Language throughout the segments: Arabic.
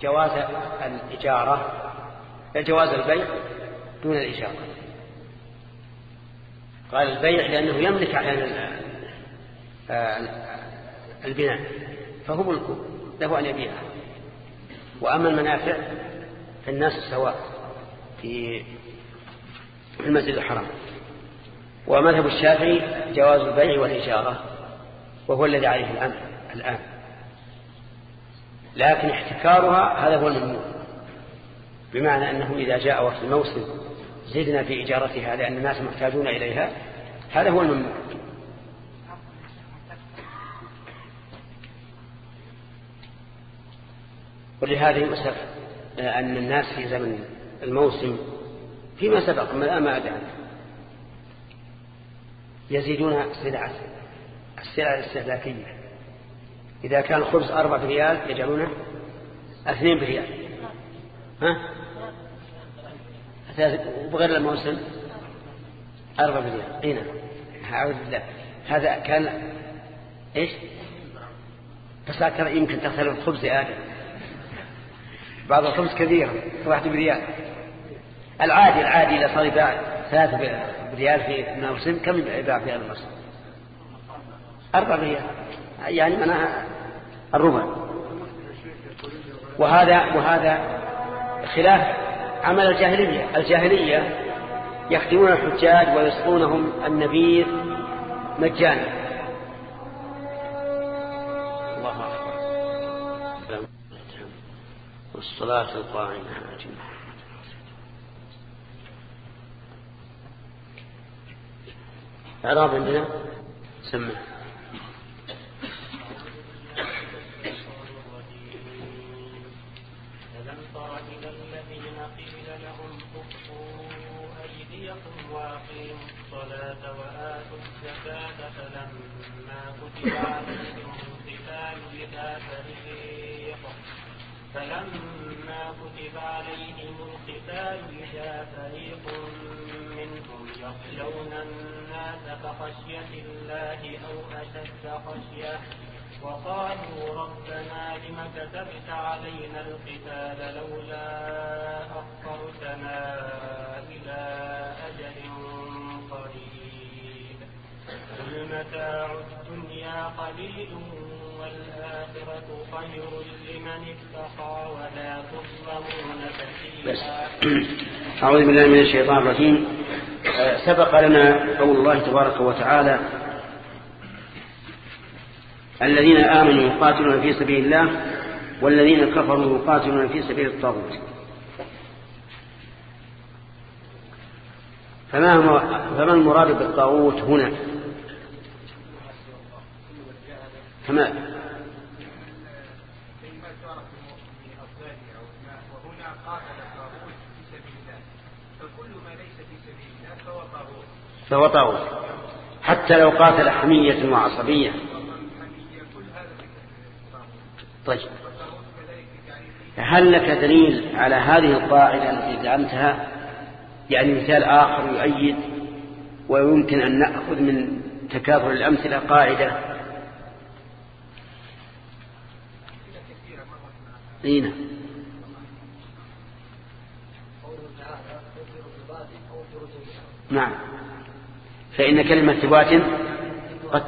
جواز الإجارة جواز البيع دون الإجارة. قال البيع لأنه يملك على البناء فهو ملكه له أن يبيعها وأما المنافع فالناس سواء في المسجد الحرام. ومذهب الشافعي جواز البيع والإجارة وهو الذي عليه الأمر الآن. لكن احتكارها هذا هو الممنوع. بمعنى أنه إذا جاء وقت الموسم زدنا في إجارتها لأن الناس محتاجون إليها هذا هو الممنوع. ولهذا يؤسف أن الناس في زمن الموسم فيما سبق ما أدعى يزيدون السلع السلع الاستهلاكية. إذا كان الخبز أربعة ريال يجعلونه اثنين بريال. ها؟ وبغير الموسم أربعة بريال. إي نعم. أعوذ بالله. هذا كان إيش؟ بس يمكن تختلف الخبز يا آدم. بعض الخبز كبير واحد بريال. العادي العادي إذا صار يباع ثلاثة بريال في الموسم كم يباع في هذا الموسم؟ أربع ريال يعني معناها الربع وهذا وهذا خلاف عمل الجاهلية. الجاهلية يخدمون الحجاج ويسقونهم النبيذ مجانا. الله أكبر. والصلاة القائمة إعراب عندنا؟ سمع ألم تر إلى الذين قيل لهم كفوا أيديكم وأقيموا الصلاة وآتوا الزكاة فلما كتب عليهم القتال إذا فريق. فلما كتب عليهم القتال إذا فريق منهم يخشون الناس كخشية الله أو أشد خشية. وقالوا ربنا لم كتبت علينا القتال لولا أخرتنا إلى أجل قريب قل متاع الدنيا قليل والآخرة خير لمن اتقى ولا تظلمون فتيلا أعوذ بالله من الشيطان الرجيم. سبق لنا قول الله تبارك وتعالى الذين آمنوا يقاتلون في سبيل الله والذين كفروا يقاتلون في سبيل الطاغوت. فما هو فما المراد بالطاغوت هنا؟ فما فهو طاغوت. حتى لو قاتل حمية وعصبية. طيب. هل لك دليل على هذه القاعدة التي زعمتها؟ يعني مثال آخر يؤيد ويمكن أن نأخذ من تكاثر الأمثلة قاعدة. نعم. نعم. فإن كلمة ثبات قد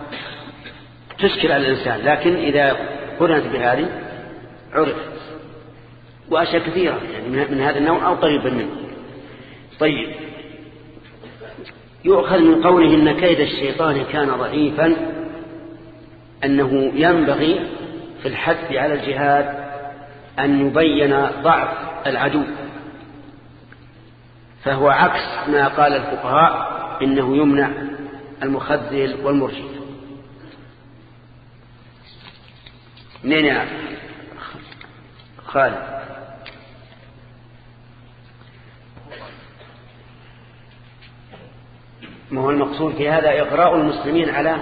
تشكل على الإنسان لكن إذا قرنت بهذه عرف. وأشياء كثيرة يعني من هذا النوع أو قريبا منه. طيب. يؤخذ من قوله إن كيد الشيطان كان ضعيفا أنه ينبغي في الحث على الجهاد أن يبين ضعف العدو. فهو عكس ما قال الفقهاء إنه يمنع المخذل والمرشد. منين يا خالد؟ ما هو المقصود في هذا؟ إغراء المسلمين على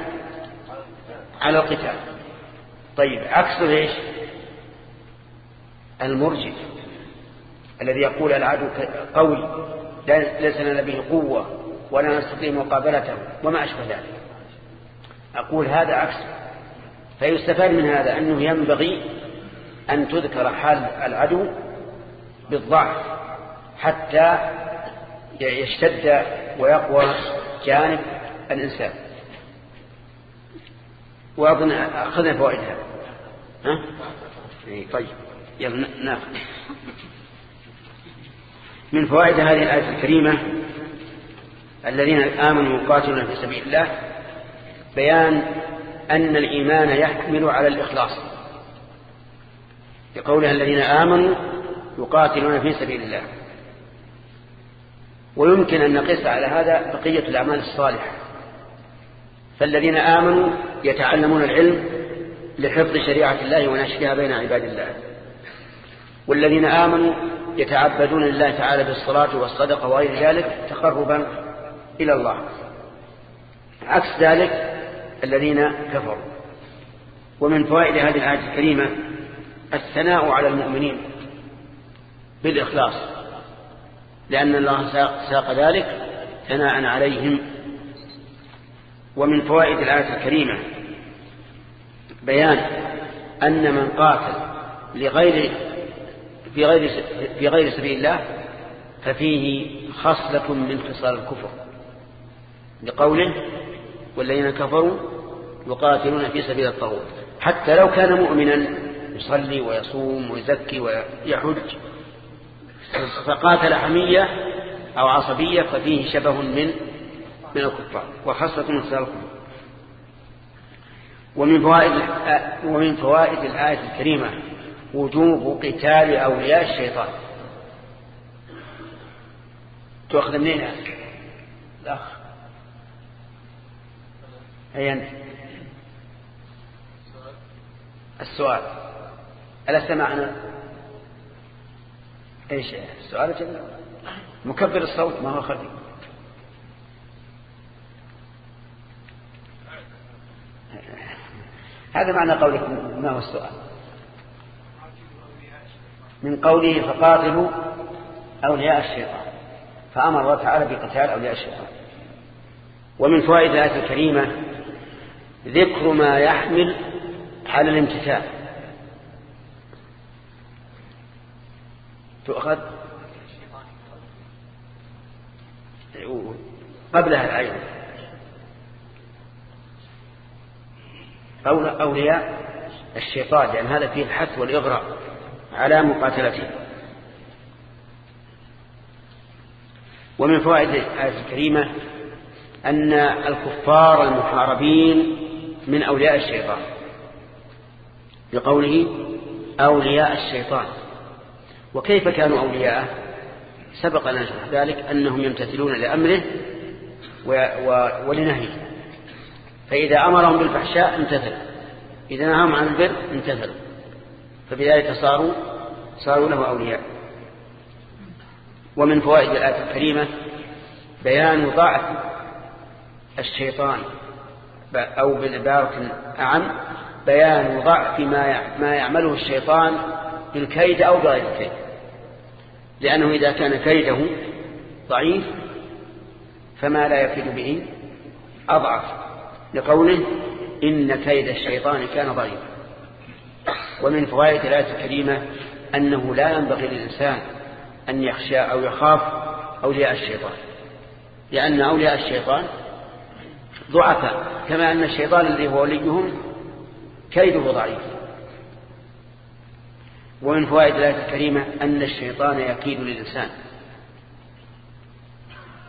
على القتال. طيب عكسه إيش؟ المرجف الذي يقول العدو قوي ليس لنا به قوة ولا نستطيع مقابلته وما أشبه ذلك. أقول هذا عكس. فيستفاد من هذا أنه ينبغي أن تذكر حال العدو بالضعف حتى يشتد ويقوى جانب الإنسان. وأظن أخذنا فوائدها. ها؟ إيه، طيب. يلا ناخذ. من فوائد هذه الآية الكريمة الذين آمنوا يقاتلون في سبيل الله بيان أن الإيمان يحمل على الإخلاص. لقولها الذين آمنوا يقاتلون في سبيل الله. ويمكن أن نقيس على هذا بقية الأعمال الصالحة. فالذين آمنوا يتعلمون العلم لحفظ شريعة الله ونشرها بين عباد الله. والذين آمنوا يتعبدون لله تعالى بالصلاة والصدقة وغير ذلك تقربا إلى الله. عكس ذلك الذين كفروا. ومن فوائد هذه الآية الكريمة الثناء على المؤمنين بالإخلاص. لأن الله ساق ذلك ثناء عليهم. ومن فوائد الآية الكريمة بيان أن من قاتل لغير في غير في غير سبيل الله ففيه خصلة من خصال الكفر. لقوله والذين كفروا يقاتلون في سبيل الطاغوت. حتى لو كان مؤمنا يصلي ويصوم ويزكي ويحج فقاتل حمية أو عصبية ففيه شبه من من الكفار وخاصة من الكفر ومن فوائد ومن فوائد الآية الكريمة وجوب قتال أولياء الشيطان. تؤخذ منين الأخ. أي أنت. السؤال. ألا سمعنا إيش؟ السؤال جميل. مكبر الصوت ما هو خفي هذا معنى قولك ما هو السؤال؟ من قوله فقاتلوا أولياء الشيطان فأمر الله تعالى بقتال أولياء الشيطان. ومن فوائد الآية الكريمة ذكر ما يحمل على الامتثال. تؤخذ قبلها العين. أولياء الشيطان لأن هذا فيه الحث والإغراء على مقاتلته. ومن فوائد الآية الكريمة أن الكفار المحاربين من أولياء الشيطان. بقوله أولياء الشيطان. وكيف كانوا أولياءه؟ سبق لنا ذلك أنهم يمتثلون لأمره ولنهيه. فإذا أمرهم بالفحشاء امتثلوا. إذا نهاهم عن البر امتثلوا. فبذلك صاروا صاروا له أولياء. ومن فوائد الآية الكريمة بيان ضعف الشيطان. أو بالعبارة أعم بيان ضعف ما يعمله الشيطان بالكيد أو بغير الكيد لأنه إذا كان كيده ضعيف فما لا يفيد به أضعف. لقوله إن كيد الشيطان كان ضعيفا. ومن فوائد الآية الكريمة أنه لا ينبغي للإنسان أن يخشى أو يخاف أولياء الشيطان. لأن أولياء الشيطان ضعفاء كما أن الشيطان الذي هو وليهم كيده ضعيف. ومن فوائد الآية الكريمة أن الشيطان يكيد للإنسان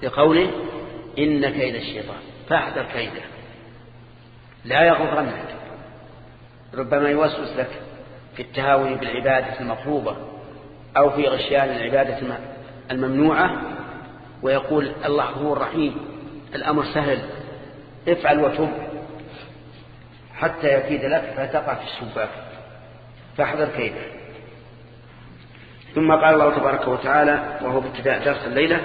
لقوله إن كيد الشيطان فاحذر كيده لا يغرنك ربما يوسوس لك في التهاون بالعبادة المطلوبة أو في غشيان العبادة الممنوعة ويقول الله هو الرحيم الأمر سهل افعل وتب حتى يكيد لك فتقع في السباك فاحذر كيده. ثم قال الله تبارك وتعالى وهو بابتداء درس الليلة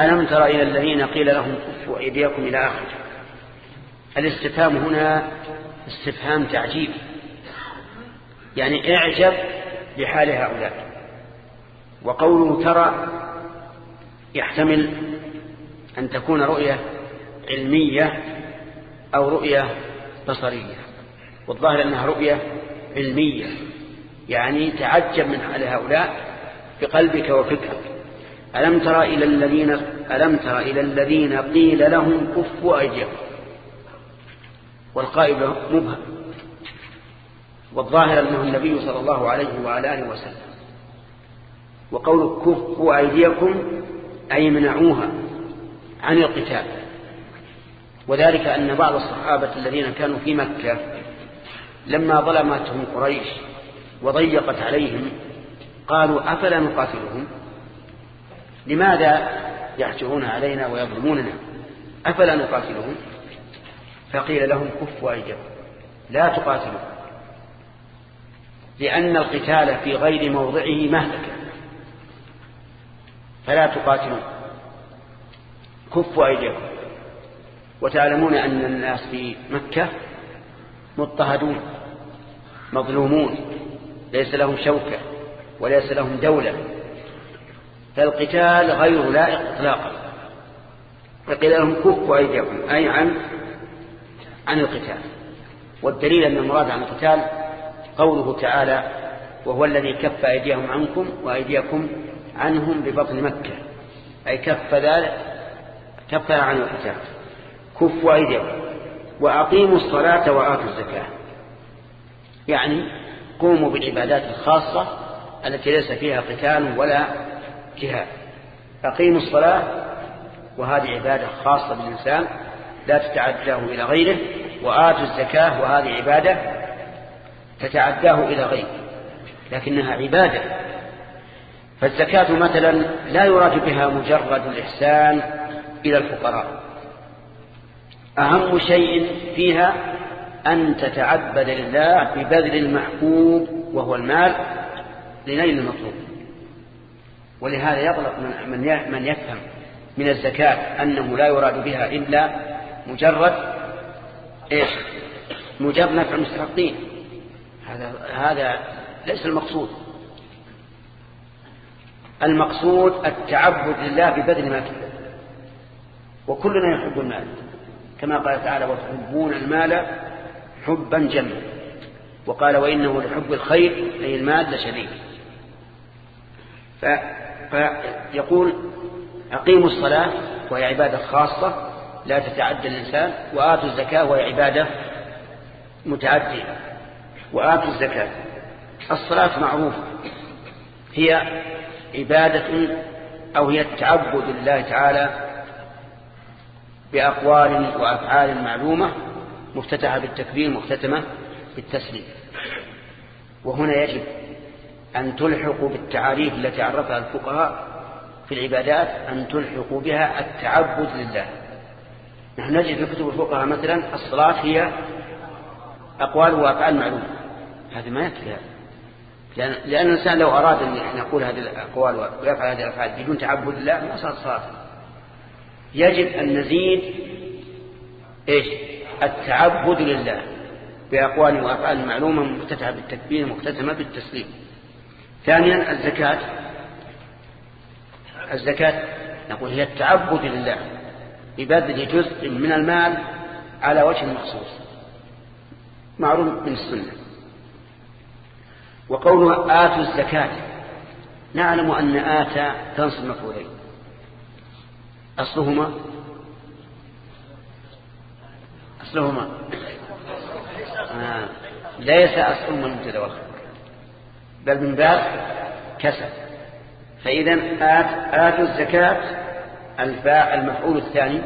ألم تر إلى الذين قيل لهم كفوا أيديكم إلى آخر الاستفهام هنا استفهام تعجيب. يعني اعجب بحال هؤلاء. وقوله ترى يحتمل أن تكون رؤية علمية أو رؤية بصرية. والظاهر أنها رؤية علمية. يعني تعجب من حال هؤلاء بقلبك وفكرك. ألم تر إلى الذين ألم تر إلى الذين قيل لهم كفوا أيديكم والقائل مبهم. والظاهر أنه النبي صلى الله عليه وعلى آله وسلم. وقول كفوا أيديكم أي منعوها عن القتال. وذلك أن بعض الصحابة الذين كانوا في مكة لما ظلمتهم قريش وضيقت عليهم قالوا أفلا نقاتلهم؟ لماذا يحجرون علينا ويظلموننا؟ أفلا نقاتلهم؟ فقيل لهم كفوا أيديكم لا تقاتلوا لأن القتال في غير موضعه مهلكة فلا تقاتلوا كفوا أيديكم. وتعلمون أن الناس في مكة مضطهدون مظلومون. ليس لهم شوكة وليس لهم دولة. فالقتال غير لائق اطلاقا. فقيل لهم كفوا أيديكم أي عن عن القتال. والدليل أن المراد عن القتال قوله تعالى وهو الذي كف أيديهم عنكم وأيديكم عنهم ببطن مكة أي كف ذلك كف عن القتال. كفوا أيديهم. وأقيموا الصلاة وآتوا الزكاة. يعني قوموا بالعبادات الخاصة التي ليس فيها قتال ولا جهاد. أقيموا الصلاة وهذه عبادة خاصة بالإنسان لا تتعداه إلى غيره وآتوا الزكاة وهذه عبادة تتعداه إلى غيره لكنها عبادة. فالزكاة مثلا لا يراد بها مجرد الإحسان إلى الفقراء. أهم شيء فيها أن تتعبد لله ببذل المحبوب وهو المال لنيل المطلوب. ولهذا يطلق من من يفهم من الزكاة أنه لا يراد بها إلا مجرد إيش؟ مجرد نفع المستحقين. هذا هذا ليس المقصود. المقصود التعبد لله ببذل ما كذب وكلنا يحب المال. كما قال تعالى وتحبون المال حبا جما وقال وإنه لحب الخير أي المال لشديد فيقول أقيموا الصلاة وهي عبادة خاصة لا تتعدى الإنسان وآتوا الزكاة وهي عبادة متعدية. وآتوا الزكاة. الصلاة معروفة. هي عبادة أو هي التعبد لله تعالى بأقوال وأفعال معلومة مفتتحة بالتكبير مختتمة بالتسليم. وهنا يجب أن تلحقوا بالتعاريف التي عرفها الفقهاء في العبادات أن تلحقوا بها التعبد لله. نحن نجد في كتب الفقهاء مثلا الصلاة هي أقوال وأفعال معلومة. هذا ما يكفي لأن, لأن الإنسان لو أراد أن يقول هذه الأقوال ويفعل هذه الأفعال بدون تعبد الله ما صارت صلاة. يجب أن نزيد إيش؟ التعبد لله بأقوال وأفعال معلومة مفتتحة بالتكبير مختتمة بالتسليم. ثانيا الزكاة. الزكاة نقول هي التعبد لله ببذل جزء من المال على وجه مخصوص. معروف من السنة. وقوله آتوا الزكاة نعلم أن آتى تنصب مفعولين. أصلهما أصلهما. آه. ليس أصلهما المبتدا بل من باب كسب. فإذا آت آتوا الزكاة الفاء المفعول الثاني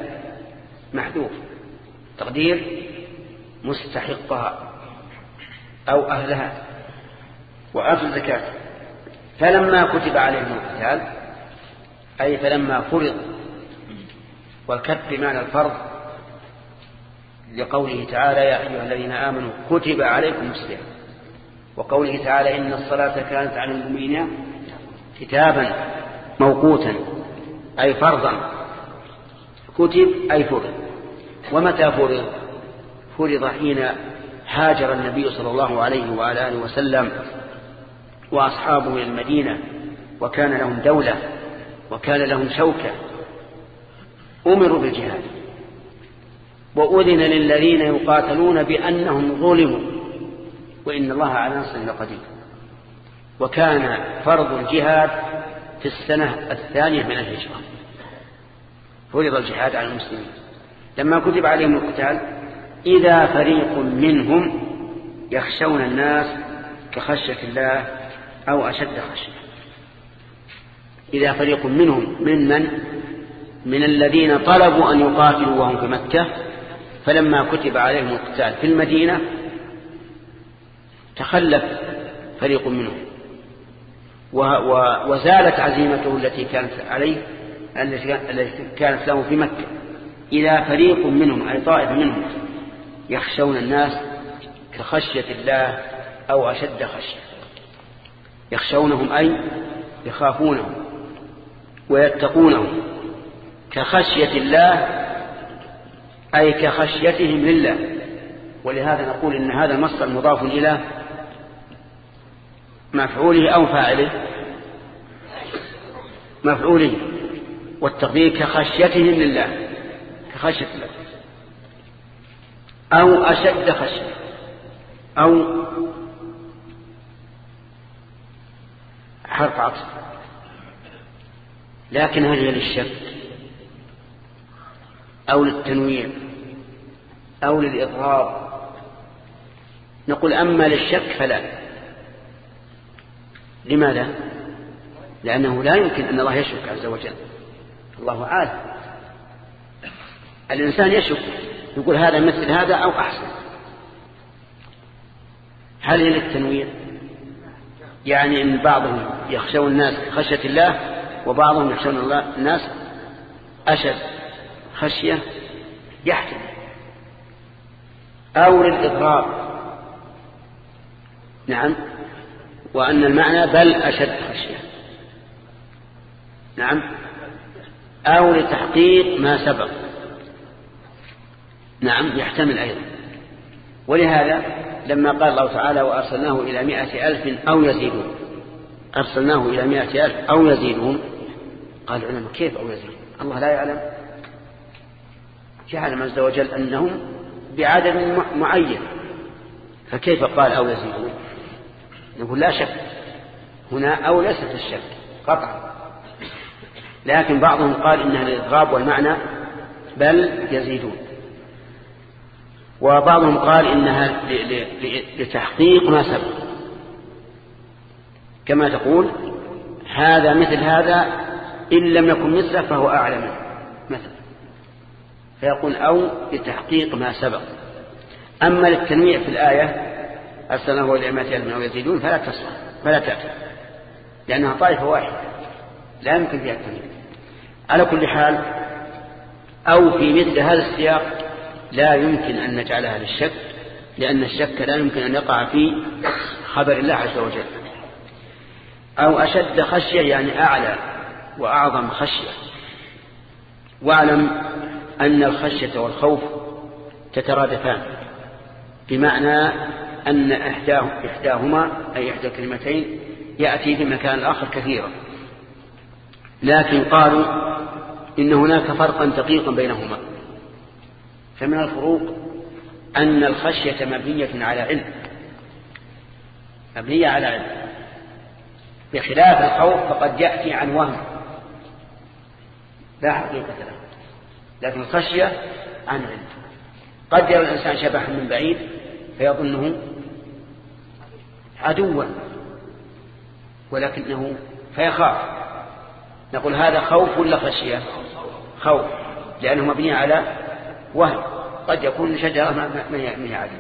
محذوف. تقدير مستحقها أو أهلها. وآتوا الزكاة. فلما كتب عليهم القتال أي فلما فرض والكتب بمعنى الفرض لقوله تعالى يا أيها الذين آمنوا كتب عليكم الصيام. وقوله تعالى إن الصلاة كانت على المؤمنين كتابا موقوتا أي فرضا. كتب أي فرض. ومتى فرض؟ فرض حين هاجر النبي صلى الله عليه وعلى آله وسلم وأصحابه إلى المدينة وكان لهم دولة وكان لهم شوكة. أمروا بالجهاد. وأذن للذين يقاتلون بأنهم ظلموا وإن الله على نصر لقدير. وكان فرض الجهاد في السنة الثانية من الهجرة. فرض الجهاد على المسلمين. لما كتب عليهم القتال إذا فريق منهم يخشون الناس كخشية الله أو أشد خشية. إذا فريق منهم من من؟ من الذين طلبوا أن يقاتلوا وهم في مكة فلما كتب عليهم القتال في المدينة تخلف فريق منهم. وزالت عزيمته التي كانت عليه التي كانت له في مكة إذا فريق منهم أي طائف منهم يخشون الناس كخشية الله أو أشد خشية. يخشونهم أي يخافونهم ويتقونهم كخشية الله أي كخشيتهم لله. ولهذا نقول إن هذا المصدر مضاف إلى مفعوله أو فاعله. مفعوله. والتقدير كخشيتهم لله. كخشية الله. أو أشد خشية. أو حرف عطف. لكن هل هي للشك أو للتنويع؟ أو للإضراب نقول أما للشك فلا. لماذا؟ لأنه لا يمكن أن الله يشك عز وجل. الله عالم الإنسان يشك. يقول هذا مثل هذا أو أحسن. هل هي للتنويع يعني أن بعضهم يخشون الناس خشية الله وبعضهم يخشون الناس أشد خشية يحتمل. أو للإضرار. نعم. وأن المعنى بل أشد خشية. نعم. أو لتحقيق ما سبق. نعم يحتمل أيضا. ولهذا لما قال الله تعالى وأرسلناه إلى مائة ألف أو يزيدون. أرسلناه إلى مائة ألف أو يزيدون. قال العلماء كيف أو يزيدون؟ الله لا يعلم. جعل عز وجل أنهم بعدد معين. فكيف قال أو يزيدون نقول لا شك. هنا أو ليست الشك قطعا. لكن بعضهم قال إنها للإضغاب والمعنى بل يزيدون. وبعضهم قال إنها لتحقيق ما سبق. كما تقول هذا مثل هذا إن لم يكن مثله فهو أعلى منه. فيقول أو لتحقيق ما سبق. أما للتنويع في الآية أرسلناه مائة أو يزيدون فلا تصلح فلا تأتي لأنها طائفة واحدة لا يمكن فيها التنويع. على كل حال أو في مثل هذا السياق لا يمكن أن نجعلها للشك لأن الشك لا يمكن أن يقع في خبر الله عز وجل. أو أشد خشية يعني أعلى وأعظم خشية. واعلم أن الخشية والخوف تترادفان بمعنى أن إحداه إحداهما أي إحدى الكلمتين يأتي في مكان الآخر كثيرا. لكن قالوا إن هناك فرقا دقيقا بينهما. فمن الفروق أن الخشية مبنية على علم مبنية على علم. بخلاف الخوف فقد يأتي عن وهم. لا حقيقة له. لكن الخشية عن علم. قد يرى الإنسان شبحا من بعيد فيظنه عدوا ولكنه فيخاف. نقول هذا خوف ولا خشية؟ خوف لأنه مبني على وهم. قد يكون شجرة ما هي عدو.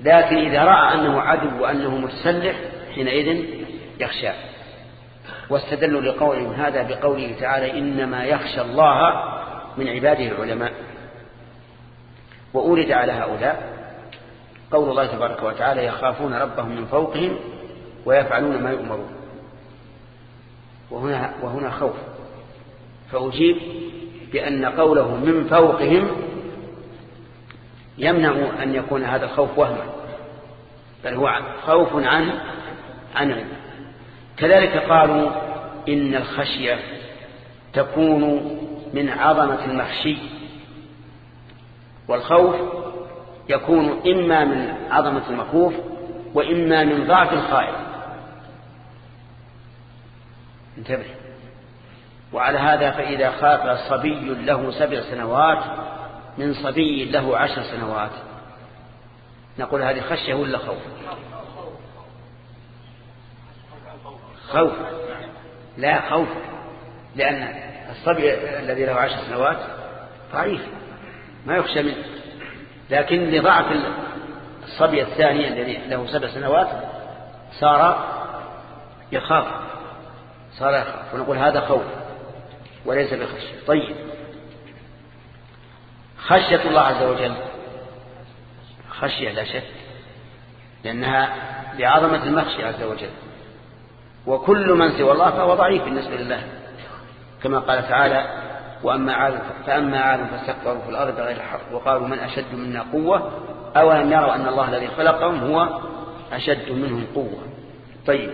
لكن إذا رأى أنه عدو وأنه متسلح حينئذ يخشى. واستدلوا لقولهم هذا بقوله تعالى إنما يخشى الله من عباده العلماء. وأورد على هؤلاء قول الله تبارك وتعالى يخافون ربهم من فوقهم ويفعلون ما يؤمرون. وهنا, وهنا خوف. فأجيب بأن قوله من فوقهم يمنع أن يكون هذا الخوف وهما بل هو خوف عن عن كذلك قالوا إن الخشية تكون من عظمة المخشي والخوف يكون إما من عظمة المخوف وإما من ضعف الخائف. انتبه. وعلى هذا فإذا خاف صبي له سبع سنوات من صبي له عشر سنوات. نقول هذه خشية ولا خوف؟ خوف. لا خوف. لأن الصبي الذي له عشر سنوات ضعيف ما يخشى منه. لكن لضعف الصبي الثاني الذي له سبع سنوات صار يخاف صار يخاف ونقول هذا خوف وليس بخشية. طيب. خشية الله عز وجل. خشية لا شك لأنها لعظمة المخشي عز وجل. وكل من سوى الله فهو ضعيف بالنسبة لله. كما قال تعالى وأما عاد فأما عاد فاستكبروا في الأرض بغير الحق وقالوا من أشد منا قوة؟ أولم يروا أن الله الذي خلقهم هو أشد منهم قوة. طيب.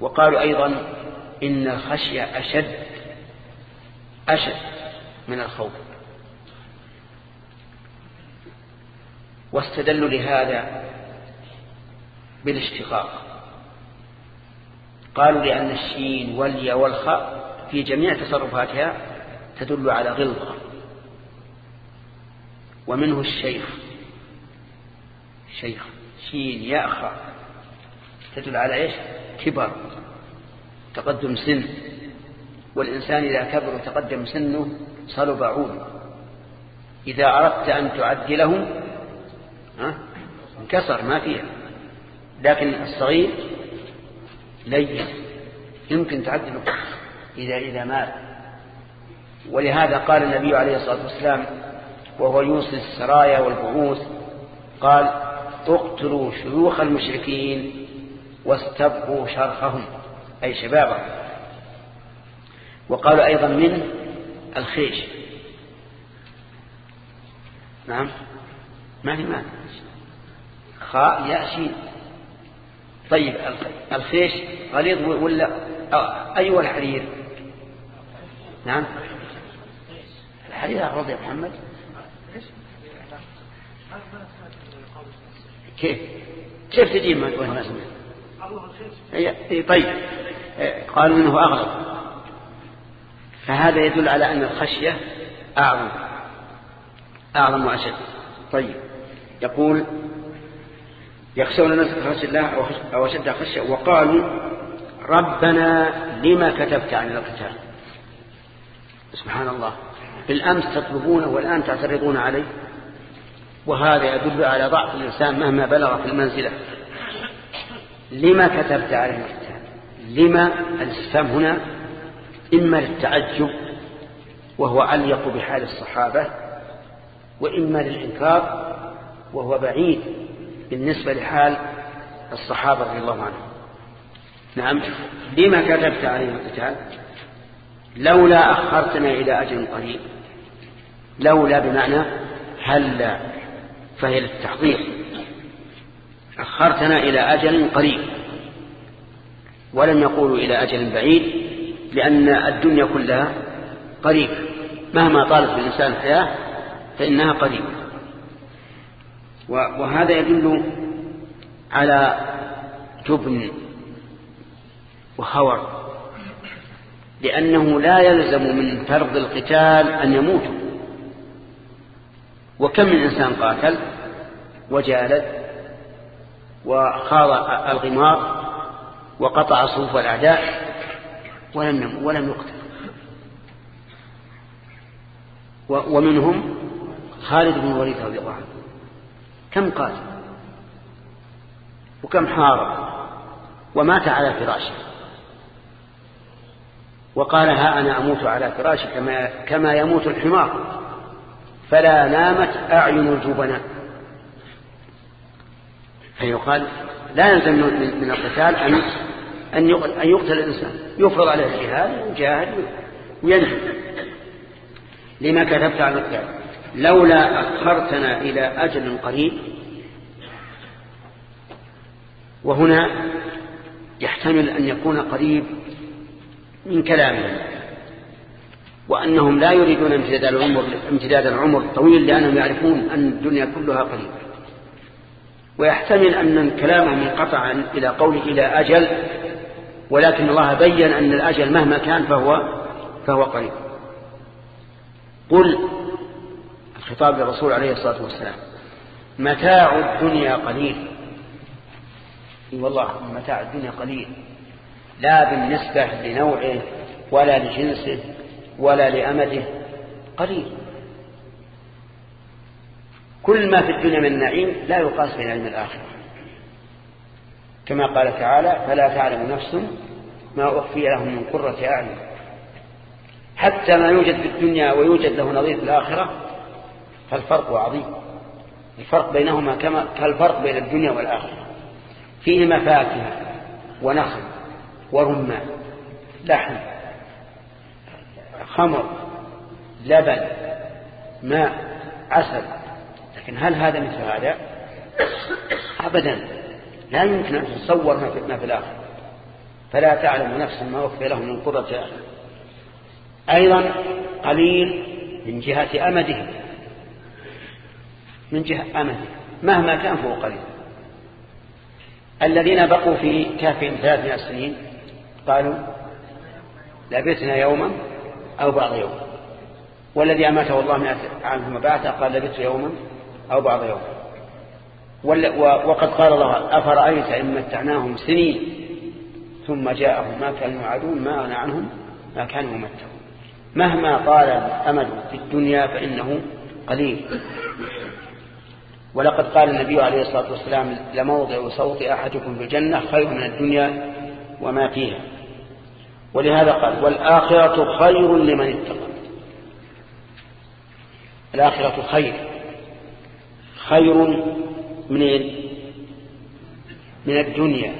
وقالوا أيضا إن الخشية أشد أشد من الخوف. واستدلوا لهذا بالاشتقاق. قالوا لأن الشين واليا والخاء في جميع تصرفاتها تدل على غلظة ومنه الشيخ شيخ شين خاء تدل على إيش؟ كبر تقدم سن والإنسان إذا كبر وتقدم سنه صلب عوده إذا أردت أن تعدله انكسر ما فيها. لكن الصغير لين يمكن تعدله. إذا إذا مات. ولهذا قال النبي عليه الصلاة والسلام وهو يوصي السرايا والبعوث قال اقتلوا شيوخ المشركين واستبقوا شرخهم. أي شبابهم. وقالوا أيضا من الخيش. نعم. ما في معنى خاء يأشين طيب الخيش غليظ ولا؟ أيوة الحرير. نعم. الحرير أغرض يا محمد؟ كيف؟ كيف تجيب وين ما سمعت طيب. قالوا إنه أغلب. فهذا يدل على أن الخشية أعظم. أعظم وأشد. طيب. يقول يخشون الناس خشيه الله أو أشد خشية. وقالوا ربنا لما كتبت عن القتال. سبحان الله. بالأمس تطلبونه والآن تعترضون عليه؟ وهذا يدل على ضعف الإنسان مهما بلغ في المنزلة. لما كتبت عليه القتال لما؟ الاستفهام هنا؟ إما للتعجب وهو علق بحال الصحابة وإما للإنكار وهو بعيد بالنسبة لحال الصحابة رضي الله عنهم. نعم. لما كتبت عليه القتال لولا أخرتنا إلى أجل قريب. لولا بمعنى هلا فهي للتحضير أخرتنا إلى أجل قريب. ولم يقولوا إلى أجل بعيد لأن الدنيا كلها قريب. مهما طالت بالإنسان الحياة فإنها قريبة وهذا يدل على جبن وخور لأنه لا يلزم من فرض القتال أن يموتوا وكم من إنسان قاتل وجالد وخاض الغمار وقطع صفوف الأعداء ولم ولم يقتل. ومنهم خالد بن الوليد رضي الله عنه. كم قاتل وكم حارب ومات على فراشه. وقال ها أنا أموت على فراشي كما, كما يموت الحمار. فلا نامت أعين الجبناء. فيقال لا يلزم من القتال أن أن يقتل الإنسان. يفرض عليه الجهاد ويجاهد وينهي. لما كتبت على القتال. لولا أخرتنا إلى أجل قريب وهنا يحتمل أن يكون قريب من كلامهم وأنهم لا يريدون امتداد العمر امتداد العمر الطويل لأنهم يعرفون أن الدنيا كلها قريبة ويحتمل أن كلامهم انقطع إلى قول إلى أجل ولكن الله بين أن الأجل مهما كان فهو فهو قريب. قل الخطاب للرسول عليه الصلاة والسلام متاع الدنيا قليل. والله متاع الدنيا قليل. لا بالنسبة لنوعه ولا لجنسه ولا لأمده قليل. كل ما في الدنيا من نعيم لا يقاس بين علم الآخرة كما قال تعالى فلا تعلم نفس ما أخفي لهم من قرة أعين. حتى ما يوجد في الدنيا ويوجد له نظير في الآخرة فالفرق عظيم. الفرق بينهما كما كالفرق بين الدنيا والآخرة. فيهما فاكهة ونخل. ورمان لحم خمر لبن ماء عسل. لكن هل هذا مثل هذا؟ أبدا. لا يمكن أن تتصور ما في الآخر فلا تعلم نفس ما أخفي له من قرة أيضا قليل من جهة أمده. من جهة أمده. مهما كان فهو قليل. الذين بقوا في كافهم ثلاثمائة سنين قالوا لبثنا يوما أو بعض يوم. والذي أماته الله مئة عام ثم بعثه قال لبثت يوما أو بعض يوم. وقد قال الله أفرأيت إن متعناهم سنين ثم جاءهم ما كانوا يعدون ما أغنى عنهم ما كانوا يمتعون. مهما طال الأمد في الدنيا فإنه قليل. ولقد قال النبي عليه الصلاة والسلام لموضع صوت أحدكم في الجنة خير من الدنيا وما فيها. ولهذا قال والآخرة خير لمن اتقى. الآخرة خير. خير من من الدنيا.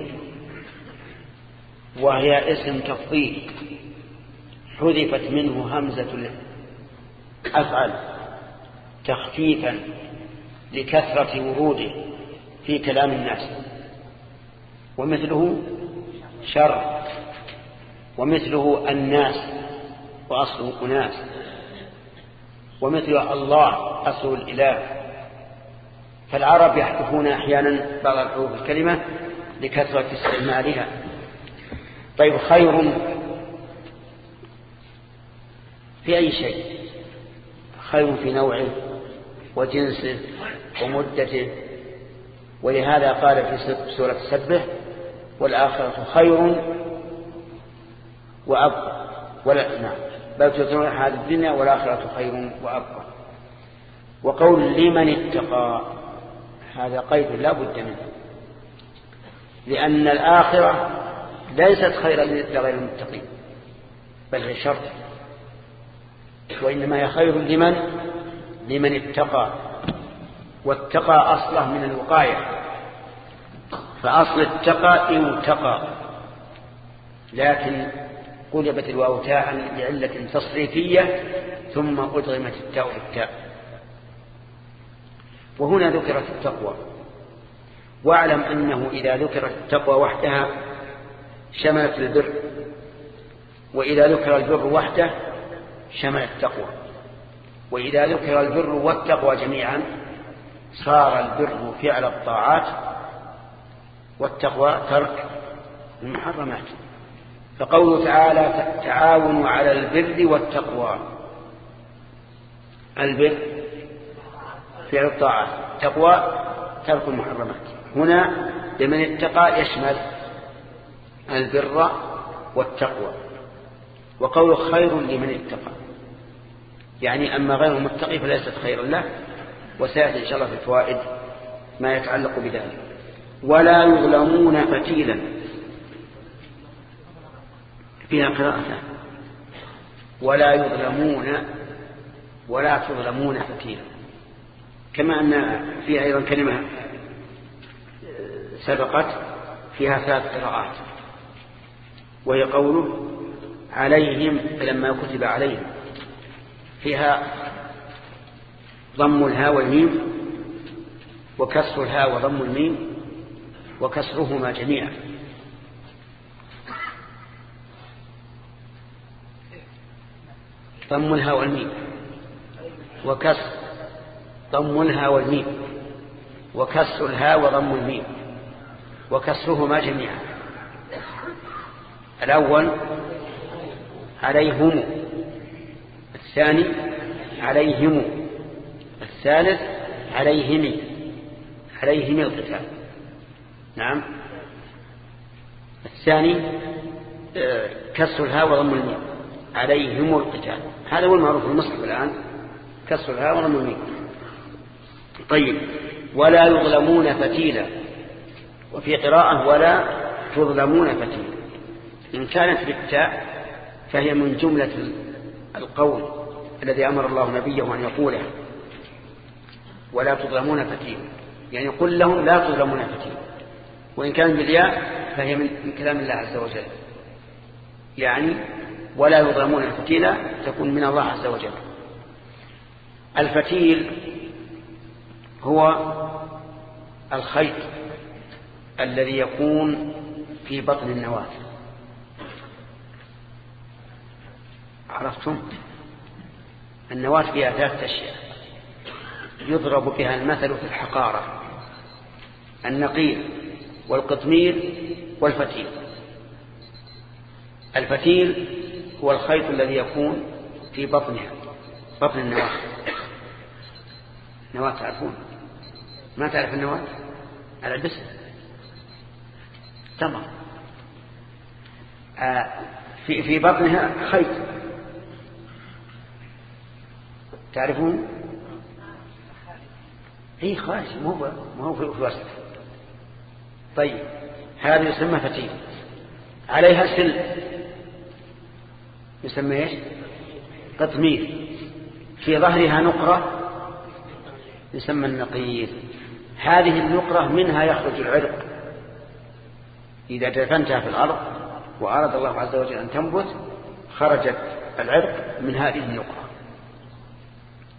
وهي اسم تفضيل. حذفت منه همزة الأفعل تخفيفا لكثرة وروده في كلام الناس. ومثله شر. ومثله الناس وأصله أناس ومثل الله أصل الإله فالعرب يحذفون أحيانا بعض الحروف الكلمة لكثرة استعمالها. طيب خير في أي شيء؟ خير في نوعه وجنسه ومدته. ولهذا قال في سورة السبح والآخرة خير وأبقى. ولا نعم. بل تؤثرون هذه الدنيا والآخرة خير وأبقى. وقول لمن اتقى هذا قيد لا بد منه. لأن الآخرة ليست خيرا لغير المتقين بل هي شر. وإنما هي خير لمن؟ لمن اتقى. واتقى أصله من الوقاية. فأصل التقى اتقى لكن قلبت الواو تاء لعلة تصريفية ثم أدغمت التاء بالتاء. وهنا ذكرت التقوى. واعلم أنه إذا ذكرت التقوى وحدها شملت البر وإذا ذكر البر وحده شمل التقوى. وإذا ذكر البر والتقوى جميعا صار البر فعل الطاعات والتقوى ترك المحرمات. فقوله تعالى تعاونوا على البر والتقوى. البر فعل الطاعات تقوى ترك المحرمات هنا لمن اتقى يشمل البر والتقوى. وقول خير لمن اتقى. يعني أما غير المتقي فليست خيرا له وسيأتي إن شاء الله في الفوائد ما يتعلق بذلك. ولا يظلمون فتيلا. فيها قراءة. ولا يظلمون ولا تظلمون فتيلا كما أن فيها أيضا كلمة سبقت فيها ثلاث قراءات. وهي قوله عليهم فلما كتب عليهم. فيها ضم الهاء والميم وكسر الهاء وضم الميم وكسرهما جميعا. ضم الهاء والميم. وكسر. ضم الهاء والميم. وكسر الهاء وضم الميم. وكسرهما جميعا. الأول عليهم. الثاني عليهم. الثالث عليهم. عليهم القتال. نعم. الثاني آه، كسر الهاء وضم الميم. عليهم القتال. هذا هو المعروف المصحف الآن كسر الهاء الميم طيب ولا يظلمون فتيلا. وفي قراءة ولا تظلمون فتيلا. إن كانت بالتاء فهي من جملة القول الذي أمر الله نبيه أن يقوله. ولا تظلمون فتيلا. يعني قل لهم لا تظلمون فتيلا. وإن كان بالياء فهي من كلام الله عز وجل. يعني ولا يظلمون فتيلا تكون من الله عز وجل. الفتيل هو الخيط الذي يكون في بطن النواة. عرفتم؟ النواة فيها ثلاثة أشياء. يضرب بها المثل في الحقارة. النقير والقطمير والفتيل. الفتيل هو الخيط الذي يكون في بطنها بطن النواة. نواة تعرفون. ما تعرف النواة؟ على البسم تمام. آه في في بطنها خيط. تعرفون؟ إي خارج مو ما هو في الوسط طيب. هذا يسمى فتيل. عليها سل. يسمى إيش؟ قطمير. في ظهرها نقرة يسمى النقير. هذه النقرة منها يخرج العرق. إذا دفنتها في الأرض وأراد الله عز وجل أن تنبت خرجت العرق من هذه النقرة.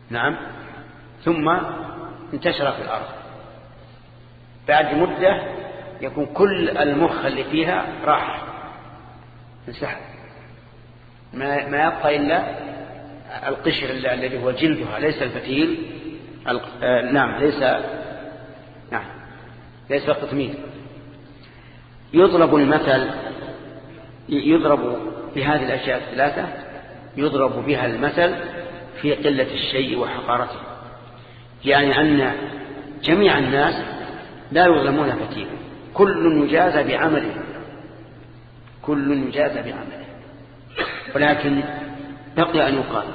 نعم. ثم انتشر في الأرض. بعد مدة يكون كل المخ اللي فيها راح. انسحب. ما, ما يبقى إلا القشر الذي هو جلدها ليس الفتيل. آه، نعم ليس نعم ليس القطمير يضرب المثل يضرب بهذه الأشياء الثلاثة يضرب بها المثل في قلة الشيء وحقارته. يعني أن جميع الناس لا يظلمون فتيلا كل يجازى بعمله. كل يجازى بعمله. ولكن بقي أن يقال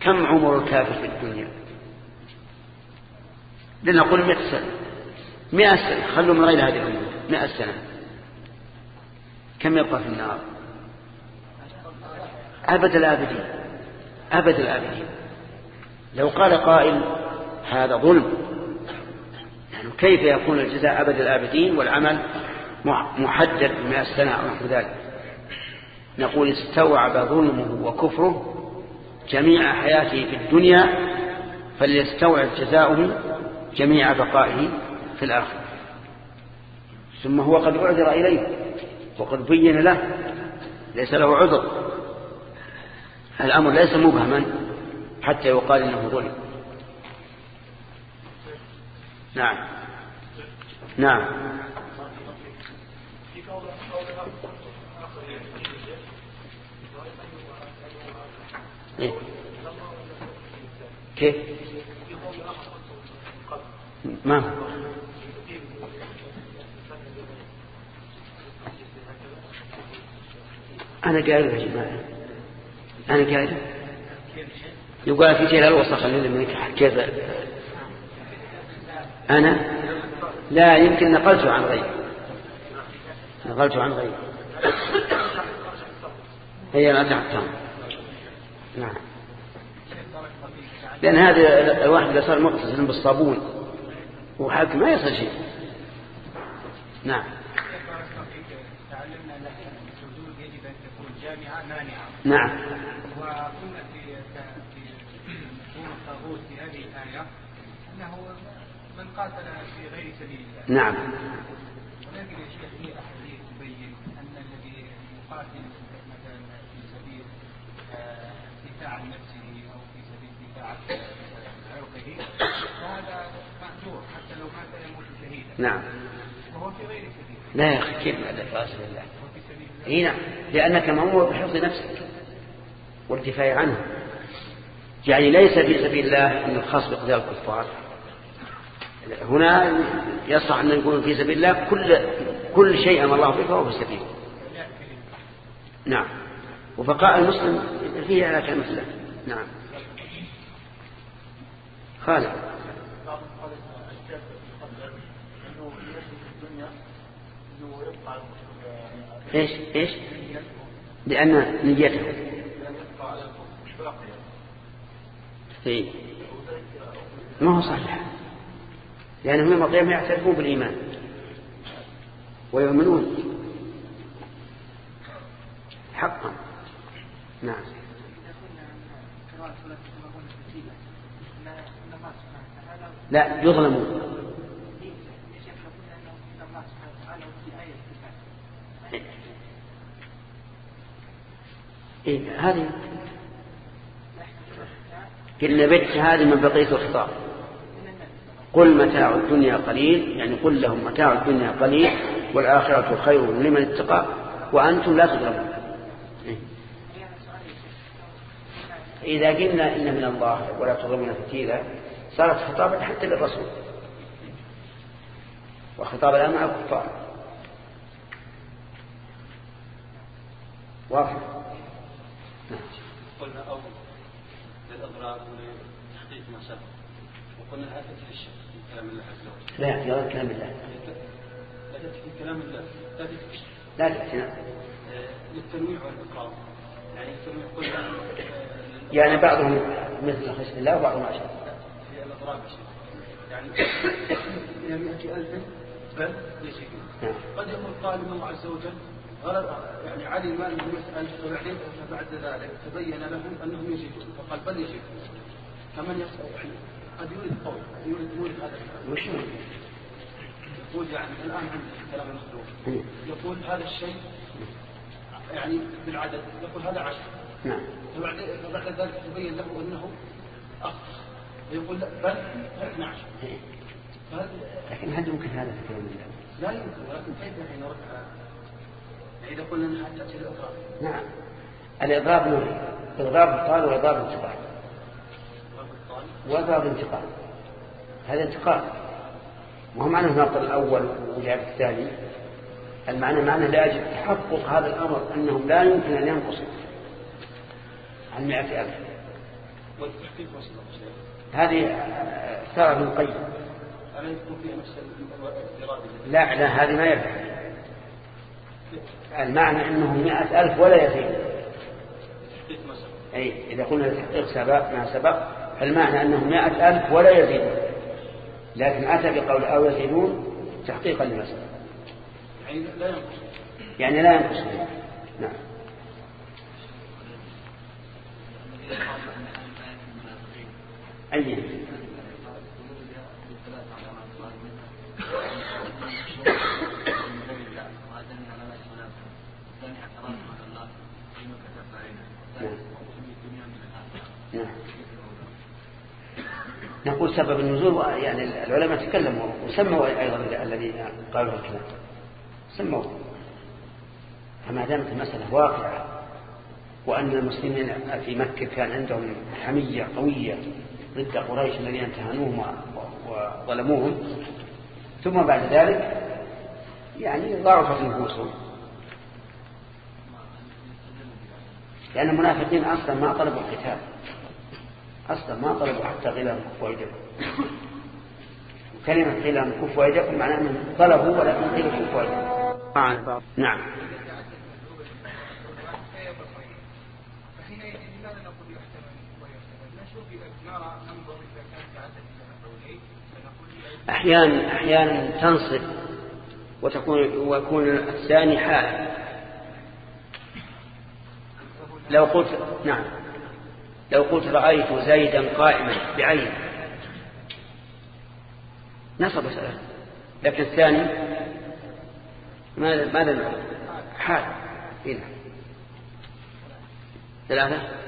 كم عمر الكافر في الدنيا؟ لنقول مئة سنة. مئة سنة. خلوا من غير هذه الأمور مئة سنة. كم يبقى في النار؟ أبد الآبدين. أبد الآبدين. لو قال قائل هذا ظلم. يعني كيف يكون الجزاء أبد الآبدين والعمل محدد بمئة سنة أو نحو ذلك؟ نقول استوعب ظلمه وكفره جميع حياته في الدنيا فليستوعب جزاؤه جميع بقائه في الآخرة. ثم هو قد أعذر إليه وقد بين له ليس له عذر. الأمر ليس مبهما حتى يقال إنه ظلم. نعم. نعم. إيه؟ كيف؟ ما؟ أنا قاعد يا جماعة. أنا قاعد يقال في الوسخ اللي كيف أنا؟ لا يمكن نقلته عن غيري. نقلته عن غيري. هي لا تحتم نعم. لأن هذا الواحد إذا صار مغتسل بالصابون وحاكم ما يصل شيء. نعم. تعلمنا أن الحدود يجب أن تكون جامعة مانعة نعم. وقلنا في مفهوم الطاغوت في هذه الآية أنه من قاتل في غير سبيل الله نعم. ولكن يا شيخ في أحاديث تبين أن الذي يقاتل عن نفسه أو في سبيل دفاع عن عرقه فهذا مأجور حتى لو مات يموت شهيدا. نعم. وهو في غير سبيل. لا يا أخي كيف هذا في سبيل الله. إي نعم. لأنك مأمور بحفظ نفسك والدفاع عنه. يعني ليس في سبيل الله أن الخاص بقتال الكفار. هنا يصح أن نقول في سبيل الله كل كل شيء أمر الله به فهو في سبيل نعم. وبقاء المسلم فيه على كلمة الله نعم. خالد. إيش؟ إيش؟ لأن نيته. إيه؟ ما هو صحيح؟ لأنهم يوم القيامة يعترفون بالإيمان. ويؤمنون. حقا. نعم. لا يظلمون إيه هذه إن بيت هذه من بقية الخطاب. قل متاع الدنيا قليل يعني قل لهم متاع الدنيا قليل والآخرة خير لمن اتقى وأنتم لا تظلمون. إيه. إذا قلنا إن من الله ولا تظلمون فتيلا صارت خطابا حتى للرسول. وخطاب الآن مع الكفار. واضح؟ قلنا أول للإضرار ولتحقيق ما سبق. وقلنا لا في الشك كلام الله عز وجل. لا يا كلام الله. لا في كلام الله. لا تأتي في الشك لا نعم. آه، للتنويع والإقرار. يعني التنويع قلنا آه، يعني بعضهم مثل خشب الله وبعضهم أشد في الإضرار يعني إلى مئة ألف. بل نعم. قد يقول قال الله عز وجل غلط يعني علم انه يسال فبعدين فبعد ذلك تبين لهم أنهم يزيدون فقال بل يزيدون فمن يسال يعني قد يريد قول يريد يريد هذا وش يقول يعني الآن عندي كلام المخلوق مم. يقول هذا الشيء يعني بالعدد يقول هذا عشر. نعم. فبعد فبعد ذلك تبين له أنه أخطأ. فيقول لا بل 12. فهذا لكن هل يمكن هذا في كلام الله؟ لا يمكن ولكن كيف الحين نرد على إذا قلنا أنها تأتي الإضراب. نعم. الإضراب نوعين إضراب الطال وإضراب انتقال وإضراب انتقال هذا انتقال. وهو معنى نقل الأول وجاب الثاني؟ المعنى معنى لا يجب تحقق هذا الأمر أنهم لا يمكن أن ينقصوا. عن مئة ألف. والتحقيق وصل هذه اختار ابن القيم. لا لا هذه ما يرجع المعنى أنه مئة ألف ولا يزيد. تحقيق أي إذا قلنا لتحقيق سبق ما سبق فالمعنى أنه مئة ألف ولا يزيد. لكن أتى بقول أو يزيدون تحقيقا لما سبق. يعني يعني لا ينقص. نعم. أي. نقول سبب النزول يعني العلماء تكلموا وسموا أيضا الذي قالوا الكلام. سموا. فما دامت المسألة واقعة وأن المسلمين في مكة كان عندهم حمية قوية ضد قريش الذين انتهنوهم وظلموهم. ثم بعد ذلك يعني ضعفت نفوسهم. لأن المنافقين أصلا ما طلبوا القتال. أصلا ما طلبوا حتى غلام كف ويدكم كلمة غلام كف ويدكم معناه أنهم طلبوا ولكن قيل كف ويدكم نعم فحينئذ لماذا نقول يحتمل ويحتمل؟ نشوف إذا نرى ننظر إذا كان تعدد إلى قولين فنقول أحيانا أحيانا تنصب وتكون ويكون الثاني حال لو قلت نعم. لو قلت رأيت زيدا قائما بعين. نصب سلام لكن الثاني ماذا ماذا حال هنا ثلاثة.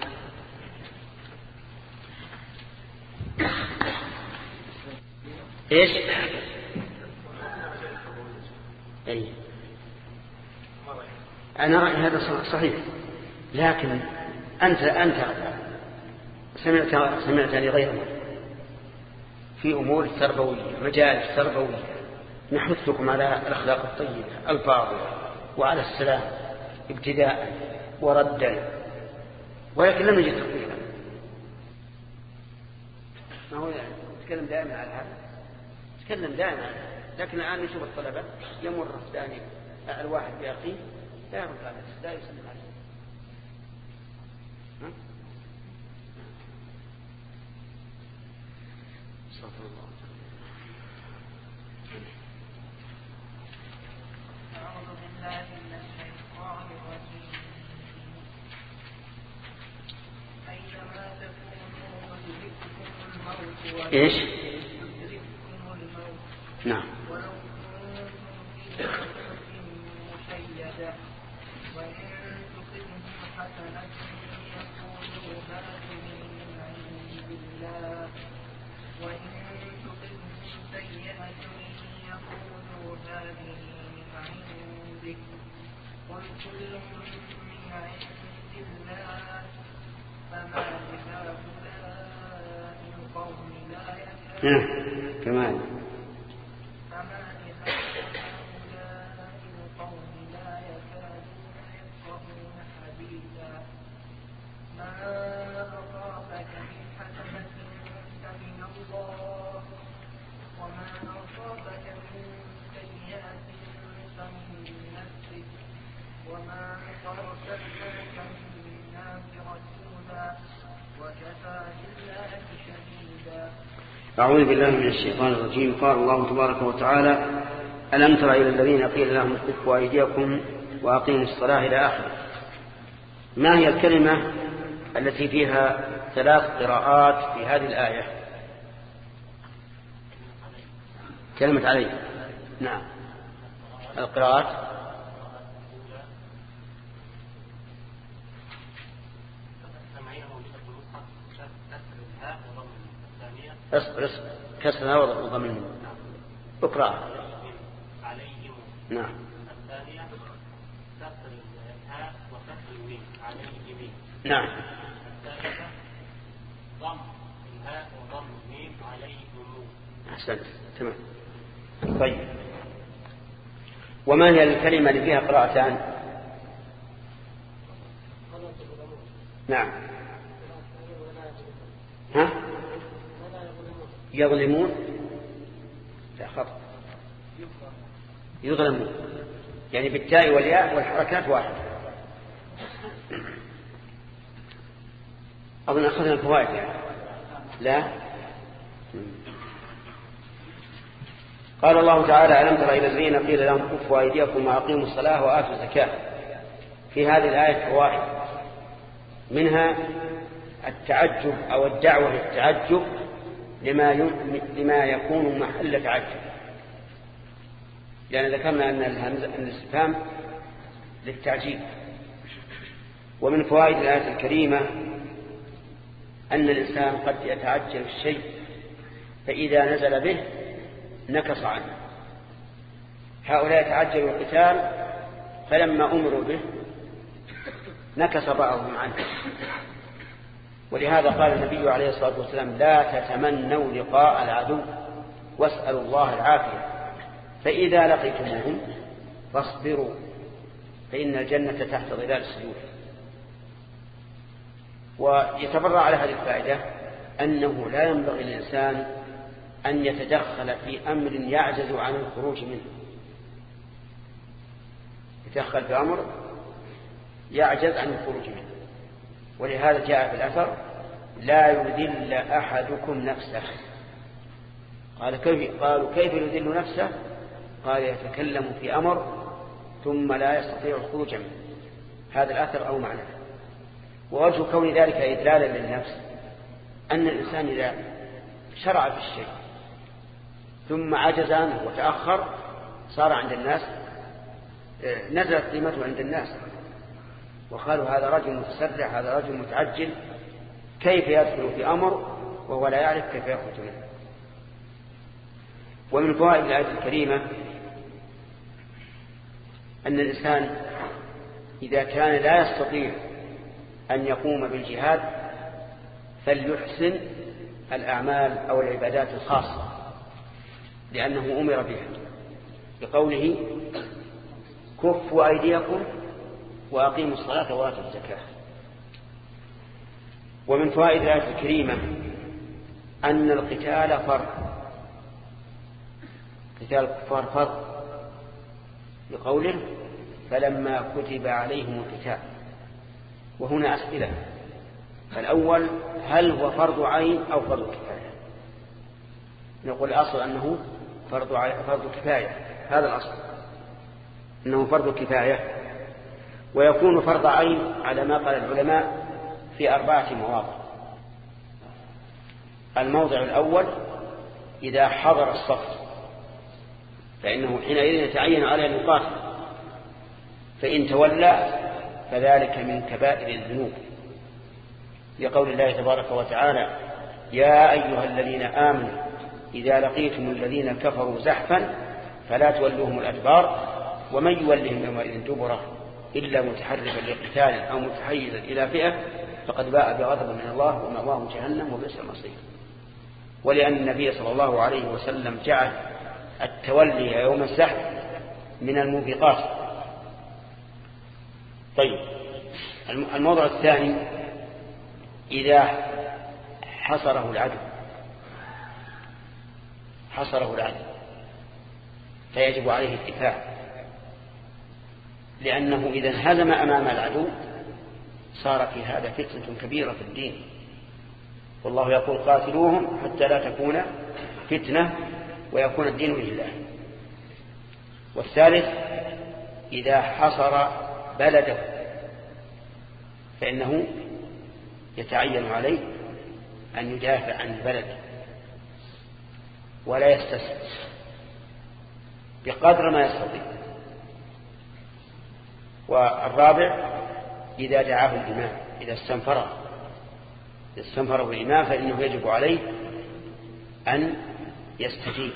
إيش؟ أي. أنا رأي هذا صحيح. لكن أنت أنت سمعت سمعت لغيرنا في أمور التربوية مجالس تربوية. نحثكم على الأخلاق الطيبة الفاضلة وعلى السلام ابتداء وردا. ولكن لم يجد تطبيقا ما هو يعني؟ نتكلم دائما على هذا. نتكلم دائما لكن الآن نشوف الطلبة يمر الثاني الواحد بأخيه لا يرد على لا يسلم عليه. استغفر الله أعوذ بالله من الشيطان الرجيم أينما تكونوا يدرككم الموت إيش؟ يدرككم الموت نعم. ولو مشيدة وإن تصبهم حسنة يقولوا هذه من وإن سيئة يقولوا هذه من قل كل من فما القوم كمان أعوذ بالله من الشيطان الرجيم. قال الله تبارك وتعالى ألم تر إلى الذين قيل لهم كفوا أيديكم وأقيموا الصلاة إلى آخره؟ ما هي الكلمة التي فيها ثلاث قراءات في هذه الآية؟ كلمة علي. نعم. القراءات السمعية موجودة في المصحف كسر الهاء وضم الثانية اصبر اصبر. كسرها وضم النون اقرأ. عليهم نعم. الثانية كسر الهاء وكسر الميم عليهم نعم. الثالثة ضم الهاء وضم الميم عليهم أحسنت. تمام. طيب. وما هي الكلمة اللي فيها قراءتان؟ نعم ها يظلمون؟ لا خطأ. يظلمون. يعني بالتاء والياء والحركات واحدة. أظن أخذنا الفوائد يعني. لا؟ قال الله تعالى ألم تر إلى الذين قيل لهم كفوا أيديكم وأقيموا الصلاة وآتوا الزكاة. في هذه الآية فوائد. منها التعجب أو الدعوة للتعجب لما لما يكون محل تعجب. لأن ذكرنا أن الهمزة أن الاستفهام للتعجيب. ومن فوائد الآية الكريمة أن الإنسان قد يتعجل الشيء فإذا نزل به نكص عنه. هؤلاء تعجلوا القتال فلما أمروا به نكص بعضهم عنه. ولهذا قال النبي عليه الصلاة والسلام لا تتمنوا لقاء العدو واسألوا الله العافية. فإذا لقيتموهم فاصبروا فإن الجنة تحت ظلال السيوف. ويتبرع على هذه الفائدة أنه لا ينبغي للإنسان أن يتدخل في أمر يعجز عن الخروج منه. يتدخل في أمر يعجز عن الخروج منه. ولهذا جاء في الأثر لا يذل أحدكم نفسه. قال كيف قالوا كيف يذل نفسه؟ قال يتكلم في أمر ثم لا يستطيع الخروج منه. هذا الأثر أو معناه ووجه كون ذلك إدلالا للنفس أن الإنسان إذا شرع في الشيء ثم عجز عنه وتأخر صار عند الناس نزلت قيمته عند الناس. وقالوا هذا رجل متسرع هذا رجل متعجل كيف يدخل في أمر وهو لا يعرف كيف يخرج منه؟ ومن فوائد الآية الكريمة أن الإنسان إذا كان لا يستطيع أن يقوم بالجهاد فليحسن الأعمال أو العبادات الخاصة لأنه أمر بها بقوله كفوا أيديكم وأقيموا الصلاة وآتوا الزكاة. ومن فوائد الآية الكريمة أن القتال فرض. قتال الكفار فرض. بقوله فلما كتب عليهم القتال. وهنا أسئلة. فالأول هل هو فرض عين أو فرض كفاية؟ نقول الأصل أنه فرض, فرض كفاية. هذا الأصل. أنه فرض كفاية. ويكون فرض عين على ما قال العلماء في أربعة مواضع. الموضع الأول إذا حضر الصف فإنه حينئذ يتعين على أن يقاتل فإن تولى فذلك من كبائر الذنوب. لقول الله تبارك وتعالى يا أيها الذين آمنوا إذا لقيتم الذين كفروا زحفا فلا تولوهم الأدبار ومن يولهم يومئذ دبرة إلا متحرفا لقتال أو متحيزا إلى فئة فقد باء بغضب من الله ومأواه جهنم وبئس المصير. ولأن النبي صلى الله عليه وسلم جعل التولي يوم الزحف من الموبقات. طيب الموضوع الثاني إذا حصره العدو حصره العدو فيجب عليه الدفاع. لأنه إذا انهزم أمام العدو صار في هذا فتنة كبيرة في الدين. والله يقول قاتلوهم حتى لا تكون فتنة ويكون الدين لله. والثالث إذا حصر بلده فإنه يتعين عليه أن يدافع عن البلد ولا يستسلم بقدر ما يستطيع. والرابع إذا دعاه الإمام إذا استنفره. إذا استنفره الإمام فإنه يجب عليه أن يستجيب.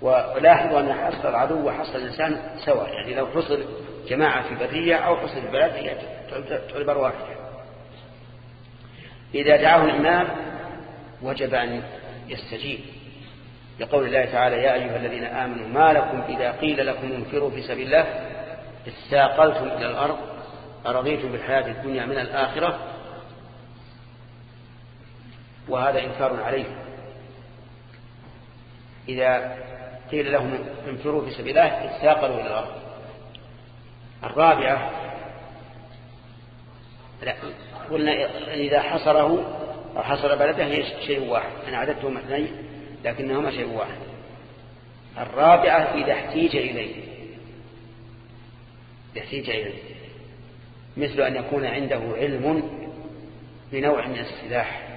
ولاحظوا أن حصل العدو وحصل الإنسان سواء يعني لو حصل جماعة في برية أو حصل البلد هي تعتبر واحدة. إذا دعاه الإمام وجب أن يستجيب. لقول الله تعالى يا أيها الذين آمنوا ما لكم إذا قيل لكم انفروا في سبيل الله استاقلتم إلى الأرض أرضيتم بالحياة الدنيا من الآخرة وهذا إنكار عليه إذا قيل لهم انفروا في سبيل الله استاقلوا إلى الأرض. الرابعة لا قلنا إذا حصره أو حصر بلده شيء واحد. أنا عددتهم اثنين. لكنهما شيء واحد. الرابعة إذا احتيج إليه. يحتيج إليه. مثل أن يكون عنده علم بنوع من السلاح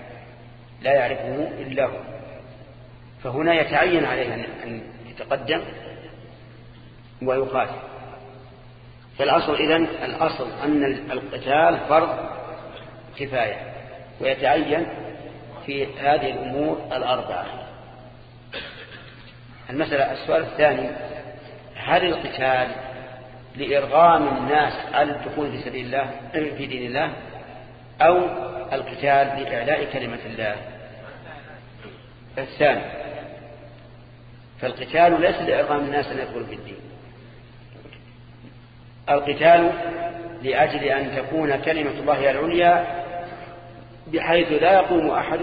لا يعرفه إلا هو. فهنا يتعين عليه أن يتقدم ويقاتل. فالأصل إذن الأصل أن القتال فرض كفاية ويتعين في هذه الأمور الأربعة. المسألة السؤال الثاني هل القتال لإرغام الناس على الدخول في سبيل الله في دين الله أو القتال لإعلاء كلمة الله؟ الثاني فالقتال ليس لإرغام الناس أن يدخلوا في الدين. القتال لأجل أن تكون كلمة الله العليا بحيث لا يقوم أحد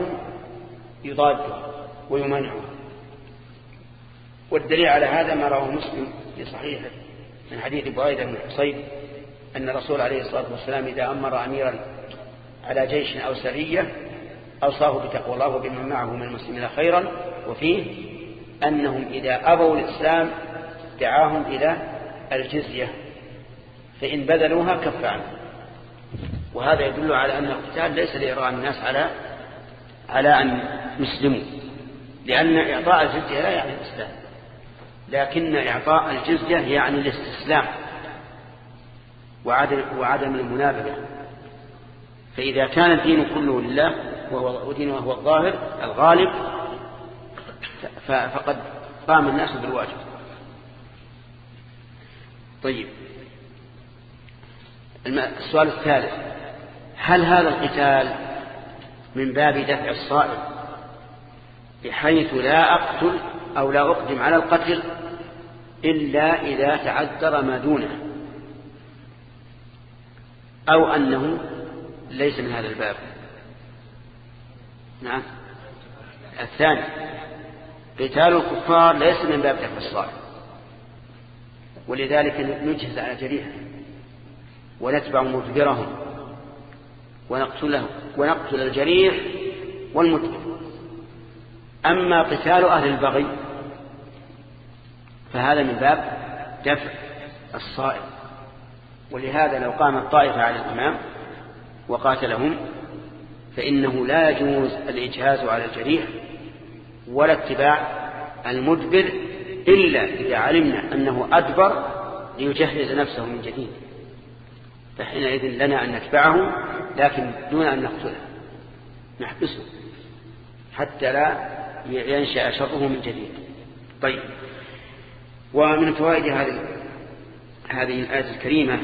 يضاده ويمنعه. والدليل على هذا ما رواه مسلم في صحيحه من حديث بريدة بن حصيب أن الرسول عليه الصلاة والسلام إذا أمر أميرا على جيش أو سرية أوصاه بتقوى الله وبمن معه من المسلمين خيرا وفيه أنهم إذا أبوا الإسلام دعاهم إلى الجزية فإن بذلوها كف عنه. وهذا يدل على أن القتال ليس لإرغام الناس على على أن يسلموا لأن إعطاء الجزية لا يعني الإسلام. لكن إعطاء الجزية يعني الاستسلام وعدم, وعدم المنابذة. فإذا كان الدين كله لله وهو ودينه هو الظاهر الغالب فقد قام الناس بالواجب. طيب. السؤال الثالث. هل هذا القتال من باب دفع الصائم بحيث لا أقتل أو لا أقدم على القتل إلا إذا تعذر ما دونه أو أنه ليس من هذا الباب. نعم. الثاني قتال الكفار ليس من باب الصائم ولذلك نجهز على جريحة ونتبع مدبرهم ونقتله ونقتل الجريح والمدبر أما قتال أهل البغي فهذا من باب دفع الصائم. ولهذا لو قامت طائفة على الإمام وقاتلهم فإنه لا يجوز الإجهاز على الجريح ولا اتباع المدبر إلا إذا علمنا أنه أدبر ليجهز نفسه من جديد. فحينئذ لنا أن نتبعه لكن دون أن نقتله. نحبسه حتى لا ينشأ شره من جديد. طيب. ومن فوائد هذه هذه الآية الكريمة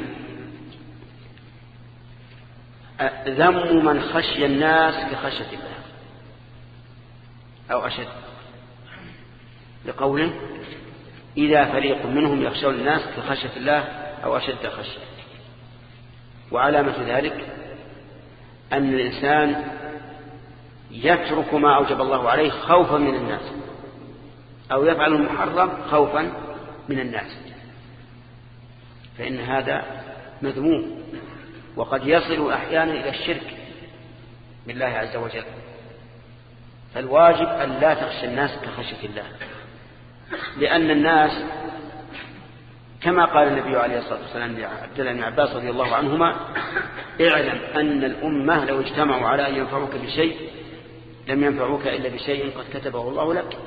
ذم من خشي الناس بخشية الله. أو أشد. لقوله إذا فريق منهم يخشون الناس كخشية الله أو أشد خشية. وعلامة ذلك أن الإنسان يترك ما أوجب الله عليه خوفا من الناس أو يفعل المحرم خوفا من الناس. فإن هذا مذموم وقد يصل أحيانا إلى الشرك بالله عز وجل. فالواجب أن لا تخشى الناس كخشية الله لأن الناس كما قال النبي عليه الصلاة والسلام لعبد الله بن عباس رضي الله عنهما اعلم أن الأمة لو اجتمعوا على أن ينفعوك بشيء لم ينفعوك إلا بشيء قد كتبه الله لك.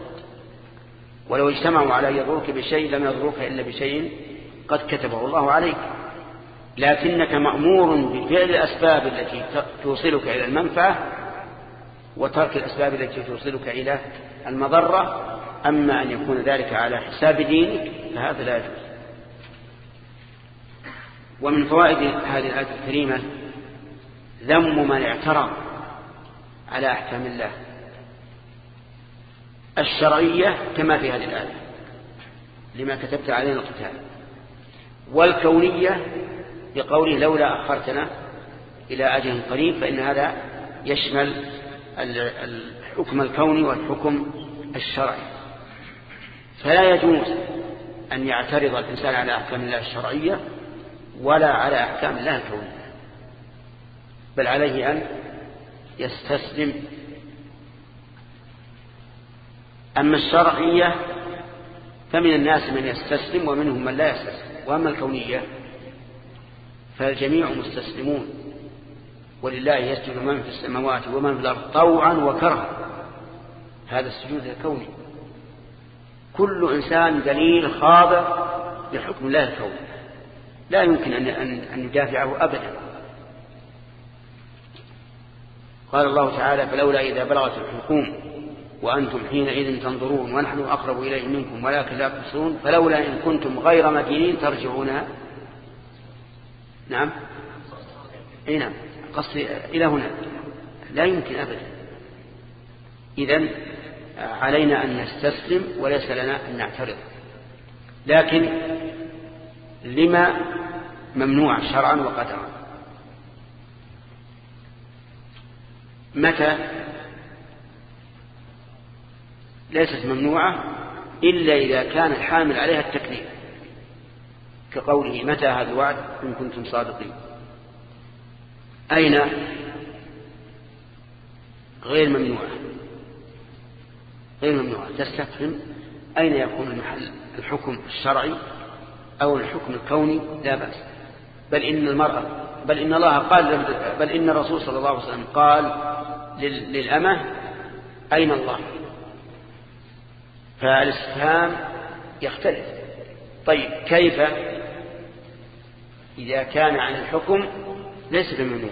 ولو اجتمعوا على يضروك بشيء لم يضروك إلا بشيء قد كتبه الله عليك. لكنك مأمور بفعل الأسباب التي توصلك إلى المنفعة وترك الأسباب التي توصلك إلى المضرة. أما أن يكون ذلك على حساب دينك فهذا لا يجوز. ومن فوائد هذه الآية الكريمة ذم من اعترض على أحكام الله. الشرعية كما في هذه الآية لما كتبت علينا القتال والكونية بقوله لولا أخرتنا إلى أجل قريب فإن هذا يشمل الحكم الكوني والحكم الشرعي. فلا يجوز أن يعترض الإنسان على أحكام الله الشرعية ولا على أحكام الله الكونية بل عليه أن يستسلم أما الشرعية فمن الناس من يستسلم ومنهم من لا يستسلم. وأما الكونية فالجميع مستسلمون. ولله يسجد من في السماوات ومن في الأرض طوعا وكرها. هذا السجود الكوني. كل إنسان دليل خاضع لحكم الله الكوني. لا يمكن أن أن يدافعه أبدا. قال الله تعالى فلولا إذا بلغت الحكوم وأنتم حينئذ تنظرون ونحن أقرب إليه منكم ولكن لا تبصرون فلولا إن كنتم غير مدينين ترجعونها نعم. أي نعم. قصدي إلى هنا. لا يمكن ابدا. اذا علينا أن نستسلم وليس لنا أن نعترض. لكن لما ممنوع شرعا وقدرا؟ متى؟ ليست ممنوعة إلا إذا كان الحامل عليها التكليف. كقوله متى هذا الوعد؟ إن كنتم صادقين. أين؟ غير ممنوعة. غير ممنوعة. تستفهم أين يكون المحل؟ الحكم الشرعي أو الحكم الكوني؟ لا بأس. بل إن المرأة بل إن الله قال بل إن الرسول صلى الله عليه وسلم قال للأمة أين الله؟ فالاستفهام يختلف. طيب كيف؟ إذا كان عن الحكم ليس بممنوع.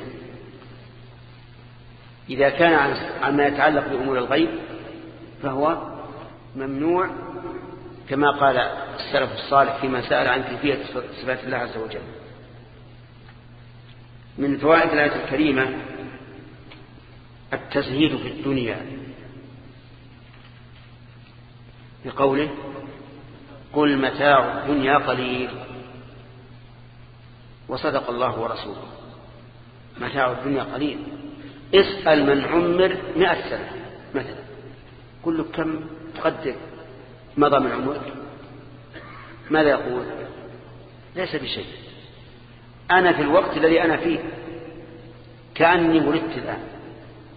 إذا كان عن ما يتعلق بأمور الغيب فهو ممنوع كما قال السلف الصالح فيما سأل عن كيفية صفات الله عز وجل. من فوائد الآية الكريمة التزهيد في الدنيا. بقوله قل متاع الدنيا قليل وصدق الله ورسوله. متاع الدنيا قليل. اسأل من عمر مئة سنة مثلا. قل له كم تقدر مضى من عمرك؟ ماذا يقول؟ ليس بشيء. أنا في الوقت الذي أنا فيه. كأني ولدت الآن.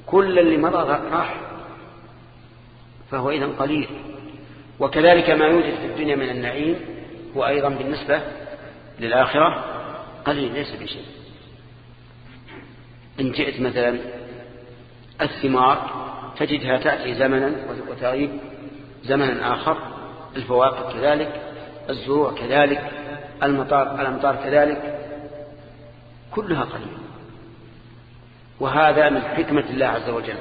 كل اللي مضى راح. فهو إذن قليل. وكذلك ما يوجد في الدنيا من النعيم هو أيضا بالنسبة للآخرة قليل ليس بشيء. إن جئت مثلا الثمار تجدها تأتي زمنا وتغيب زمنا آخر الفواكه كذلك الزروع كذلك المطار الأمطار كذلك كلها قليلة وهذا من حكمة الله عز وجل.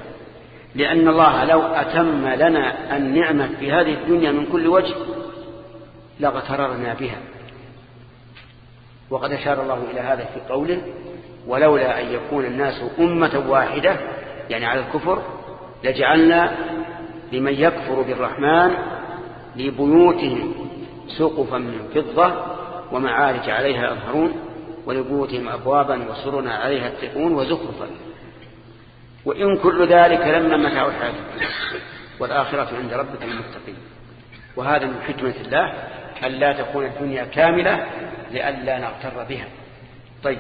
لأن الله لو أتم لنا النعمة في هذه الدنيا من كل وجه لاغتررنا بها. وقد أشار الله إلى هذا في قوله ولولا أن يكون الناس أمة واحدة يعني على الكفر لجعلنا لمن يكفر بالرحمن لبيوتهم سقفا من فضة ومعارج عليها يظهرون ولبيوتهم أبوابا وسرنا عليها التقون وزخرفا. وإن كل ذلك لما متاع الحياة والآخرة عند ربك للمتقين وهذا من حكمة الله أن لا تكون الدنيا كاملة لئلا نغتر بها. طيب.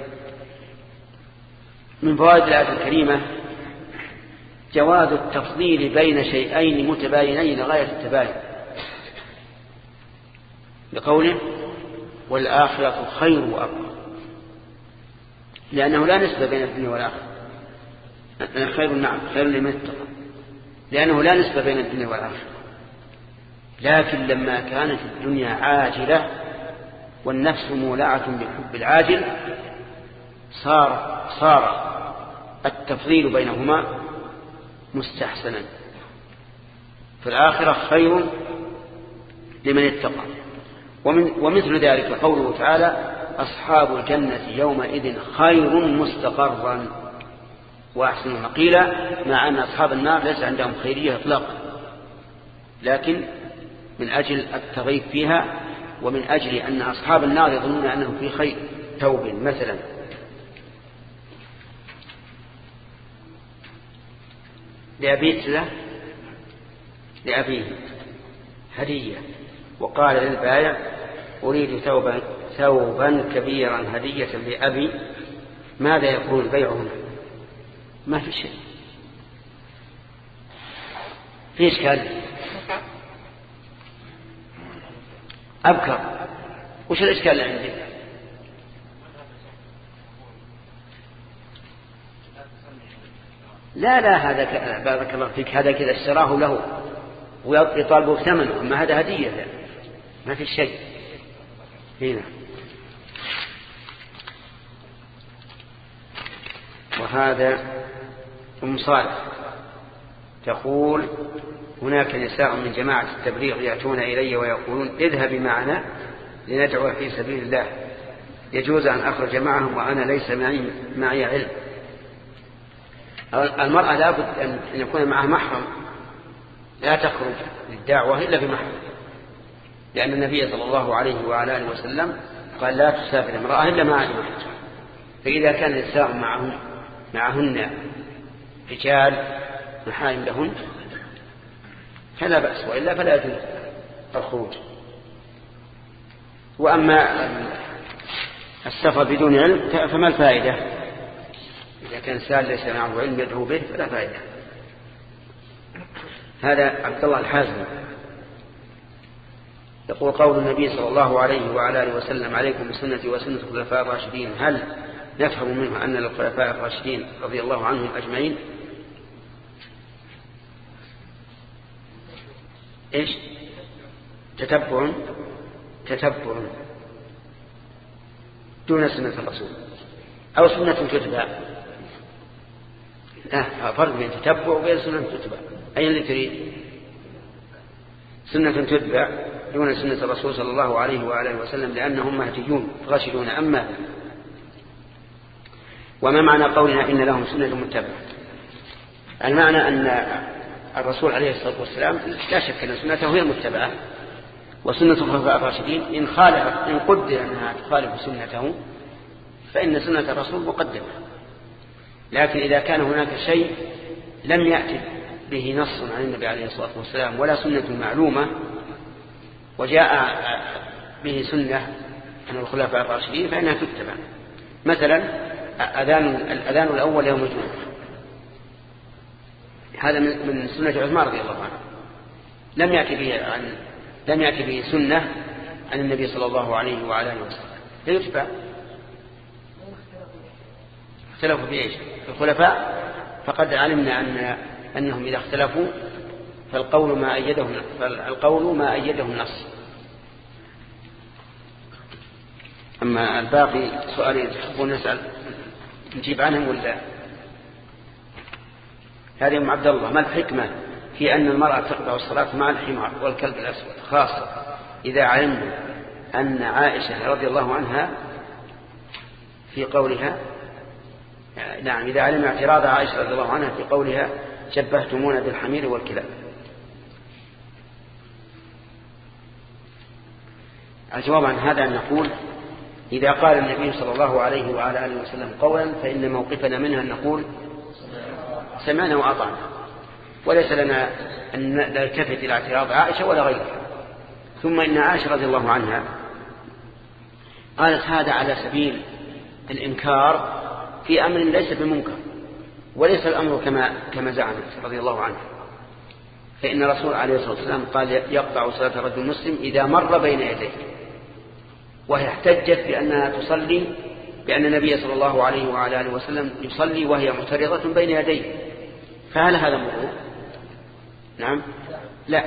من فوائد الآية الكريمة جواز التفضيل بين شيئين متباينين لغاية التباين. بقوله والآخرة خير وأبقى. لأنه لا نسبة بين الدنيا والآخرة. خير نعم خير لمن اتقى. لأنه لا نسبة بين الدنيا والآخرة. لكن لما كانت الدنيا عاجلة والنفس مولعة بحب العاجل صار صار التفضيل بينهما مستحسنا. في الآخرة خير لمن اتقى. ومن ومثل ذلك قوله تعالى أصحاب الجنة يومئذ خير مستقرا. وأحسن مقيلا مع أن أصحاب النار ليس عندهم خيرية إطلاقا. لكن من أجل التغيب فيها ومن أجل أن أصحاب النار يظنون أنهم في خير توب مثلا. لأبي له لأبيه هدية. وقال للبايع أريد ثوبا, ثوبا كبيرا هدية لأبي ماذا يكون البيع هنا ما في شيء. في إشكال أبكر. وش الإشكال اللي عندي؟ لا لا هذا بارك الله فيك هذا كذا اشتراه له. ويطالبه بثمنه أما هذا هدية. ما في شيء. هنا. وهذا أم صالح تقول هناك نساء من جماعة التبليغ يأتون إلي ويقولون اذهب معنا لندعو في سبيل الله. يجوز أن أخرج معهم وأنا ليس معي, معي علم. المرأة لابد أن يكون معها محرم. لا تخرج للدعوة إلا بمحرم. لأن النبي صلى الله عليه وعلى آله وسلم قال لا تسافر امرأة إلا مع محرم فإذا كان النساء معهم معهن رجال محارم لهن؟ فلا بأس وإلا فلا يجوز الخروج. وأما السفر بدون علم فما الفائدة؟ إذا كان سال ليس معه علم يدعو به فلا فائدة. هذا عبد الله الحازم. يقول قول النبي صلى الله عليه وعلى آله وسلم عليكم بسنتي وسنة الخلفاء الراشدين هل نفهم منه أن للخلفاء الراشدين رضي الله عنهم أجمعين. إيش؟ تتبع تتبع دون سنة الرسول أو سنة تتبع. لا فرق بين تتبع وبين سنة تتبع. أي اللي تريد؟ سنة تتبع دون سنة الرسول صلى الله عليه وآله وسلم لأنهم مهديون راشدون. أما وما معنى قولنا إن لهم سنة متبعة؟ المعنى أن الرسول عليه الصلاة والسلام لا شك أن سنته هي المتبعة وسنة الخلفاء الراشدين إن خالف إن قدر أنها تخالف سنته فإن سنة الرسول مقدمة. لكن إذا كان هناك شيء لم يأتي به نص عن النبي عليه الصلاة والسلام ولا سنة معلومة وجاء به سنة عن الخلفاء الراشدين فإنها تتبع. مثلا أذان الأذان الأول يوم الجمعة. هذا من سنة عثمان رضي الله عنه. لم يأتي به عن لم يأتي به سنة عن النبي صلى الله عليه وعلى آله وسلم. فيتبع اختلفوا في إيش؟ الخلفاء. فقد علمنا أن أنهم إذا اختلفوا فالقول ما أيده فالقول ما أيده النص. أما الباقي سؤالين تحبون نسأل. نجيب عنهم ولا؟ هذه أم عبد الله ما الحكمة في أن المرأة تقطع الصلاة مع الحمار والكلب الأسود؟ خاصة إذا علمنا أن عائشة رضي الله عنها في قولها نعم إذا علم اعتراض عائشة رضي الله عنها في قولها شبهتمونا بالحمير والكلاب. الجواب عن هذا أن نقول إذا قال النبي صلى الله عليه وعلى آله وسلم قولا فإن موقفنا منها أن نقول سمعنا وأطعنا. وليس لنا أن نلتفت إلى اعتراض عائشة ولا غيرها. ثم إن عائشة رضي الله عنها قالت هذا على سبيل الإنكار في أمر ليس بمنكر وليس الأمر كما كما زعمت رضي الله عنها فإن الرسول عليه الصلاة والسلام قال يقطع صلاة الرجل المسلم إذا مر بين يديه. وهي احتجت بأنها تصلي بأن النبي صلى الله عليه وعلى آله وسلم يصلي وهي معترضة بين يديه. فهل هذا مرور؟ نعم. لا.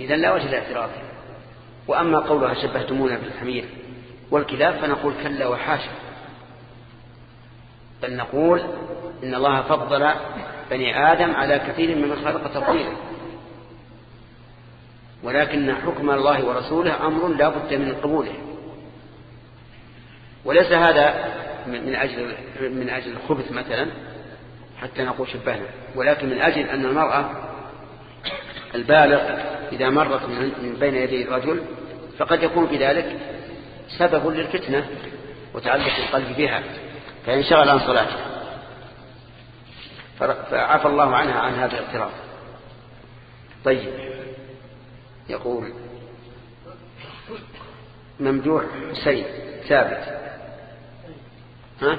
إذا لا وجه لاعتراض وأما قولها شبهتمونا بالحمير والكلاب فنقول كلا وحاشا. بل نقول إن الله فضل بني آدم على كثير ممن خلق تفضيلا. ولكن حكم الله ورسوله أمر لا بد من قبوله. وليس هذا من أجل من أجل الخبث مثلا حتى نقول شبهنا. ولكن من أجل أن المرأة البالغ إذا مرت من بين يدي الرجل فقد يكون بذلك سبب للفتنة وتعلق القلب بها فينشغل عن صلاته. فعفى الله عنها عن هذا الاعتراض طيب. يقول ممدوح سيد ثابت. ها؟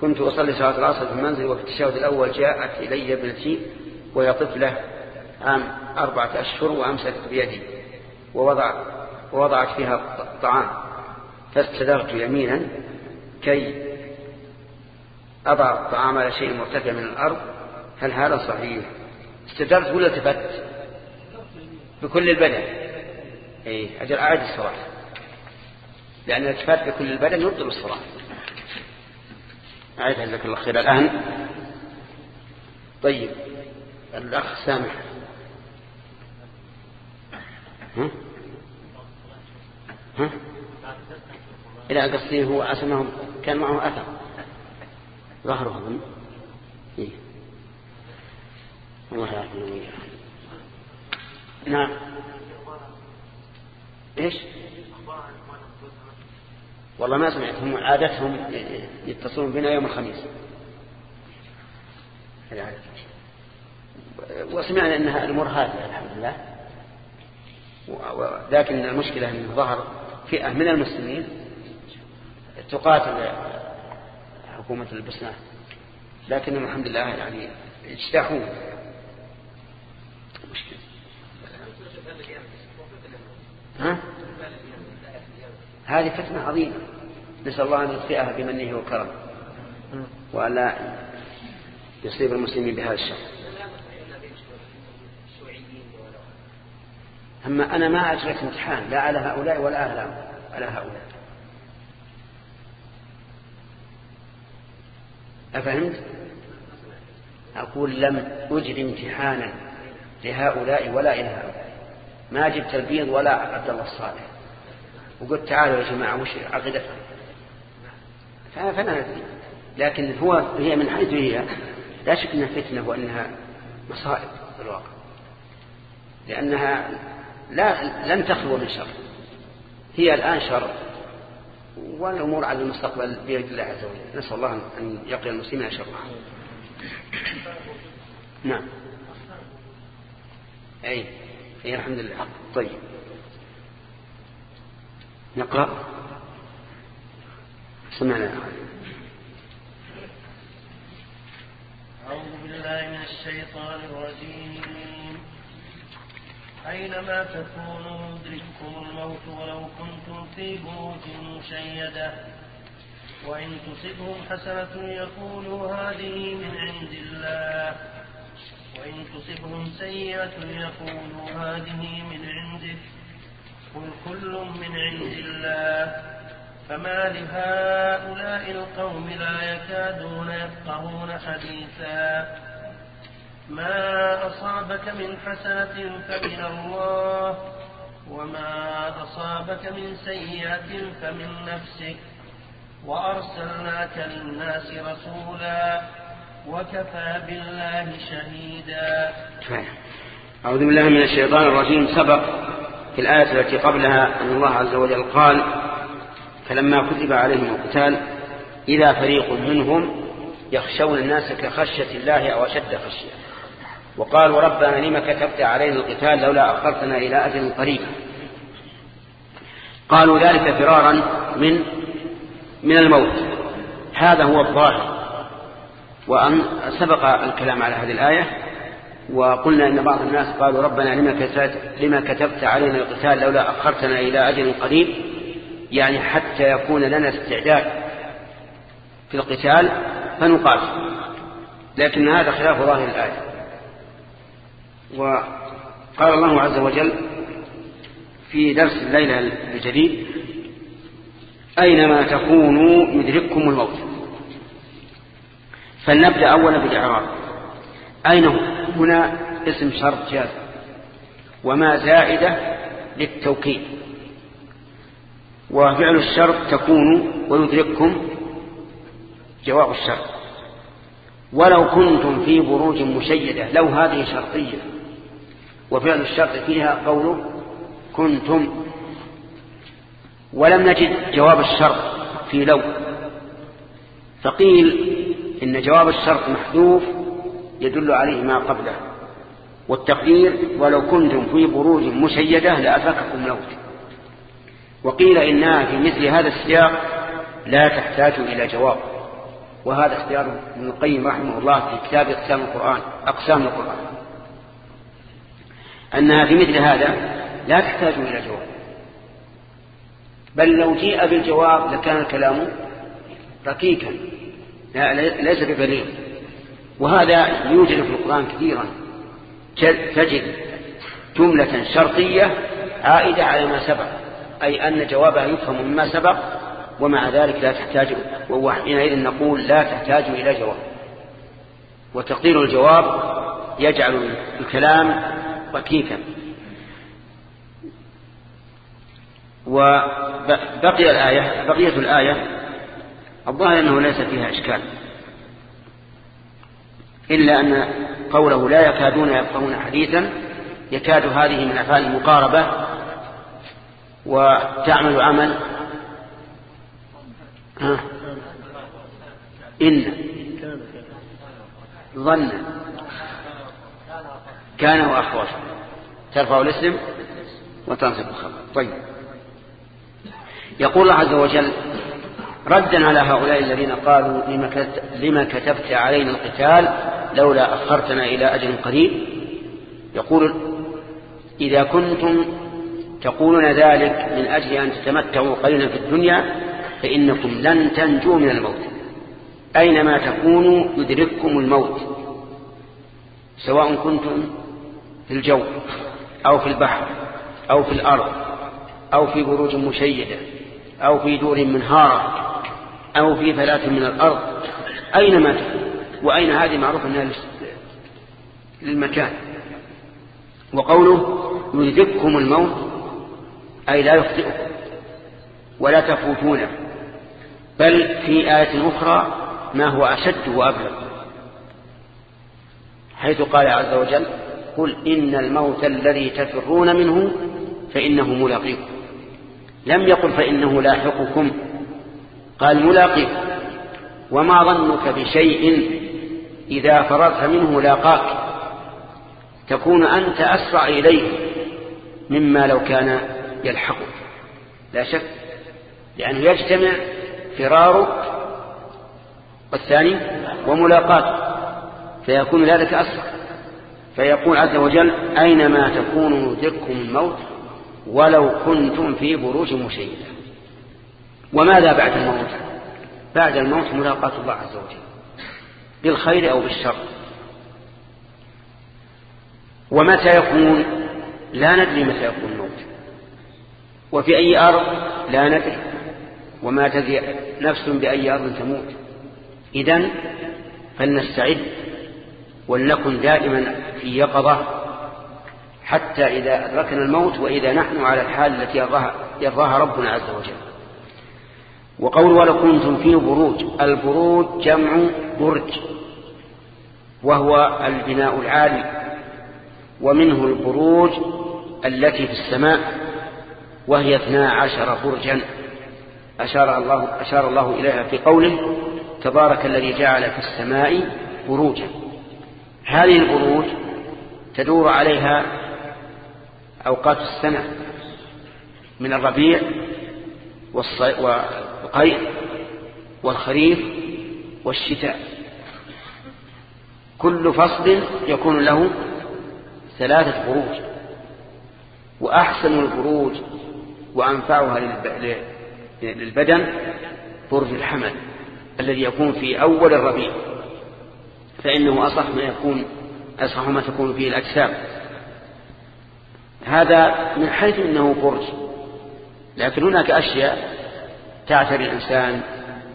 كنت أصلي صلاة العصر في المنزل وفي التشهد الأول جاءت إلي ابنتي وهي طفلة عام أربعة أشهر وأمسكت بيدي ووضع ووضعت فيها طعام فاستدرت يمينا كي أضع الطعام على شيء مرتفع من الأرض. هل هذا صحيح؟ استدرت ولا التفت؟ بكل البدن. اي أجل أعد الصلاة. لأن الالتفات بكل البدن يبطل الصلاة أعيدها جزاك الله خير الآن. طيب الأخ سامح. ها؟ ها؟ إلى قصدي هو أسمهم كان معه أثر. ظهره أظن. إيه؟ الله يعرف نعم. إيش؟ والله ما سمعت هم عادتهم يتصلون بنا يوم الخميس. وسمعنا إنها الأمور هادئة الحمد لله. لكن المشكلة انه ظهر فئة من المسلمين تقاتل حكومة البوسنه لكنهم الحمد لله يعني اجتاحوا مشكلة. ها؟ هذه فتنة عظيمة. نسأل الله أن يطفئها بمنه وكرمه. وألا يصيب المسلمين بهذا الشر. أما أنا ما أجريت امتحان لا على هؤلاء ولا على هؤلاء أفهمت؟ أقول لم أجري امتحانا لهؤلاء ولا إلى هؤلاء. ما جبت البيض ولا عبد الله الصالح. وقلت تعالوا يا جماعة وش عقيدتكم فلا ندري لكن هو هي من حيث هي لا شك إنها فتنة وإنها مصائب في الواقع. لأنها لا لن تخلو من شر. هي الآن شر. والأمور على المستقبل بيد الله عز وجل. نسأل الله أن يقي المسلمين شرها نعم. اي أي الحمد لله. طيب. نقرأ. سمعنا. أعوذ بالله من الشيطان الرجيم. أينما تكونوا يدرككم الموت ولو كنتم في بروج مشيدة وإن تصبهم حسنة يقولوا هذه من عند الله وإن تصبهم سيئة يقولوا هذه من عندك قل كل من عند الله فما لهؤلاء القوم لا يكادون يفقهون حديثا. ما أصابك من حسنة فمن الله وما أصابك من سيئة فمن نفسك. وأرسلناك للناس رسولا وكفى بالله شهيدا. أعوذ بالله من الشيطان الرجيم. سبق في الآية التي قبلها أن الله عز وجل قال فلما كتب عليهم القتال إذا فريق منهم يخشون الناس كخشية الله أو أشد خشية. وقالوا ربنا لما كتبت علينا القتال لولا أخرتنا إلى أجل قريب. قالوا ذلك فرارا من من الموت. هذا هو الظاهر. وأن سبق الكلام على هذه الآية وقلنا إن بعض الناس قالوا ربنا لما كتبت, لما كتبت علينا القتال لولا أخرتنا إلى أجل قريب يعني حتى يكون لنا استعداد في القتال فنقاتل. لكن هذا خلاف ظاهر الآية. وقال الله عز وجل في درس الليلة الجديد أينما تكونوا يدرككم الموت. فلنبدأ أولا بالإعراب أين هنا اسم شرط جاز وما زائدة للتوكيد. وفعل الشرط تكون ويدرككم جواب الشرط. ولو كنتم في بروج مشيدة لو هذه شرطية. وفعل الشرط فيها قوله كنتم. ولم نجد جواب الشرط في لو. فقيل إن جواب الشرط محذوف يدل عليه ما قبله. والتقدير ولو كنتم في بروج مشيدة لأفككم موت. وقيل إنها في مثل هذا السياق لا تحتاج إلى جواب. وهذا اختيار ابن القيم رحمه الله في كتاب أقسام القرآن أقسام القرآن. أنها في مثل هذا لا تحتاج إلى جواب. بل لو جيء بالجواب لكان الكلام ركيكا ليس ببليغ. وهذا يوجد في القرآن كثيرا. تجد جملة شرطية عائدة على ما سبق أي أن جوابها يفهم مما سبق ومع ذلك لا تحتاج وحينئذ نقول لا تحتاج إلى جواب. وتقدير الجواب يجعل الكلام ركيكا. وبقي الآية بقية الآية الظاهر أنه ليس فيها إشكال. إلا أن قوله لا يكادون يفقهون حديثا يكاد هذه من أفعال المقاربة وتعمل عمل. إن ظن كان وأحوص ترفع الاسم وتنصب الخبر. طيب. يقول الله عز وجل ردا على هؤلاء الذين قالوا لما كتبت علينا القتال لولا أخرتنا إلى أجل قريب يقول إذا كنتم تقولون ذلك من أجل أن تتمتعوا قليلا في الدنيا فإنكم لن تنجوا من الموت. أينما تكونوا يدرككم الموت سواء كنتم في الجو أو في البحر أو في الأرض أو في بروج مشيدة أو في دور منهارة أو في فلاة من الأرض أينما تكون وأين هذه معروف أنها للمكان. وقوله يدرككم الموت أي لا يخطئكم ولا تفوتونه بل في آية أخرى ما هو أشد وأبلغ. حيث قال عز وجل قل إن الموت الذي تفرون منه فإنه ملاقيكم. لم يقل فإنه لاحقكم قال ملاقيكم. وما ظنك بشيء إذا فرغت منه لاقاك تكون أنت أسرع إليه مما لو كان يلحقك. لا شك لأنه يجتمع فرارك والثاني وملاقاته فيكون ذلك أسرع. فيقول عز وجل أينما تكونوا يدرككم الموت ولو كنتم في بروج مشيدة. وماذا بعد الموت؟ بعد الموت ملاقاة الله عز وجل. بالخير أو بالشر. ومتى يكون لا ندري متى يكون الموت. وفي أي أرض؟ لا ندري. وما تدري نفس بأي أرض تموت. إذن فلنستعد ولنكن دائما في يقظة حتى إذا أدركنا الموت وإذا نحن على الحال التي يرضاها ربنا عز وجل. وقول ولو كنتم في بروج البروج جمع برج وهو البناء العالي ومنه البروج التي في السماء وهي اثنا عشر برجا. أشار الله, أشار الله إليها في قوله تبارك الذي جعل في السماء بروجا. هذه البروج تدور عليها أوقات السنة من الربيع والقيء والخريف والشتاء. كل فصل يكون له ثلاثة بروج وأحسن البروج وأنفعها للبدن برج الحمل الذي يكون في أول الربيع فإنه أصح ما يكون أصح ما تكون فيه الأجسام. هذا من حيث أنه برج لكن هناك أشياء تعتري الإنسان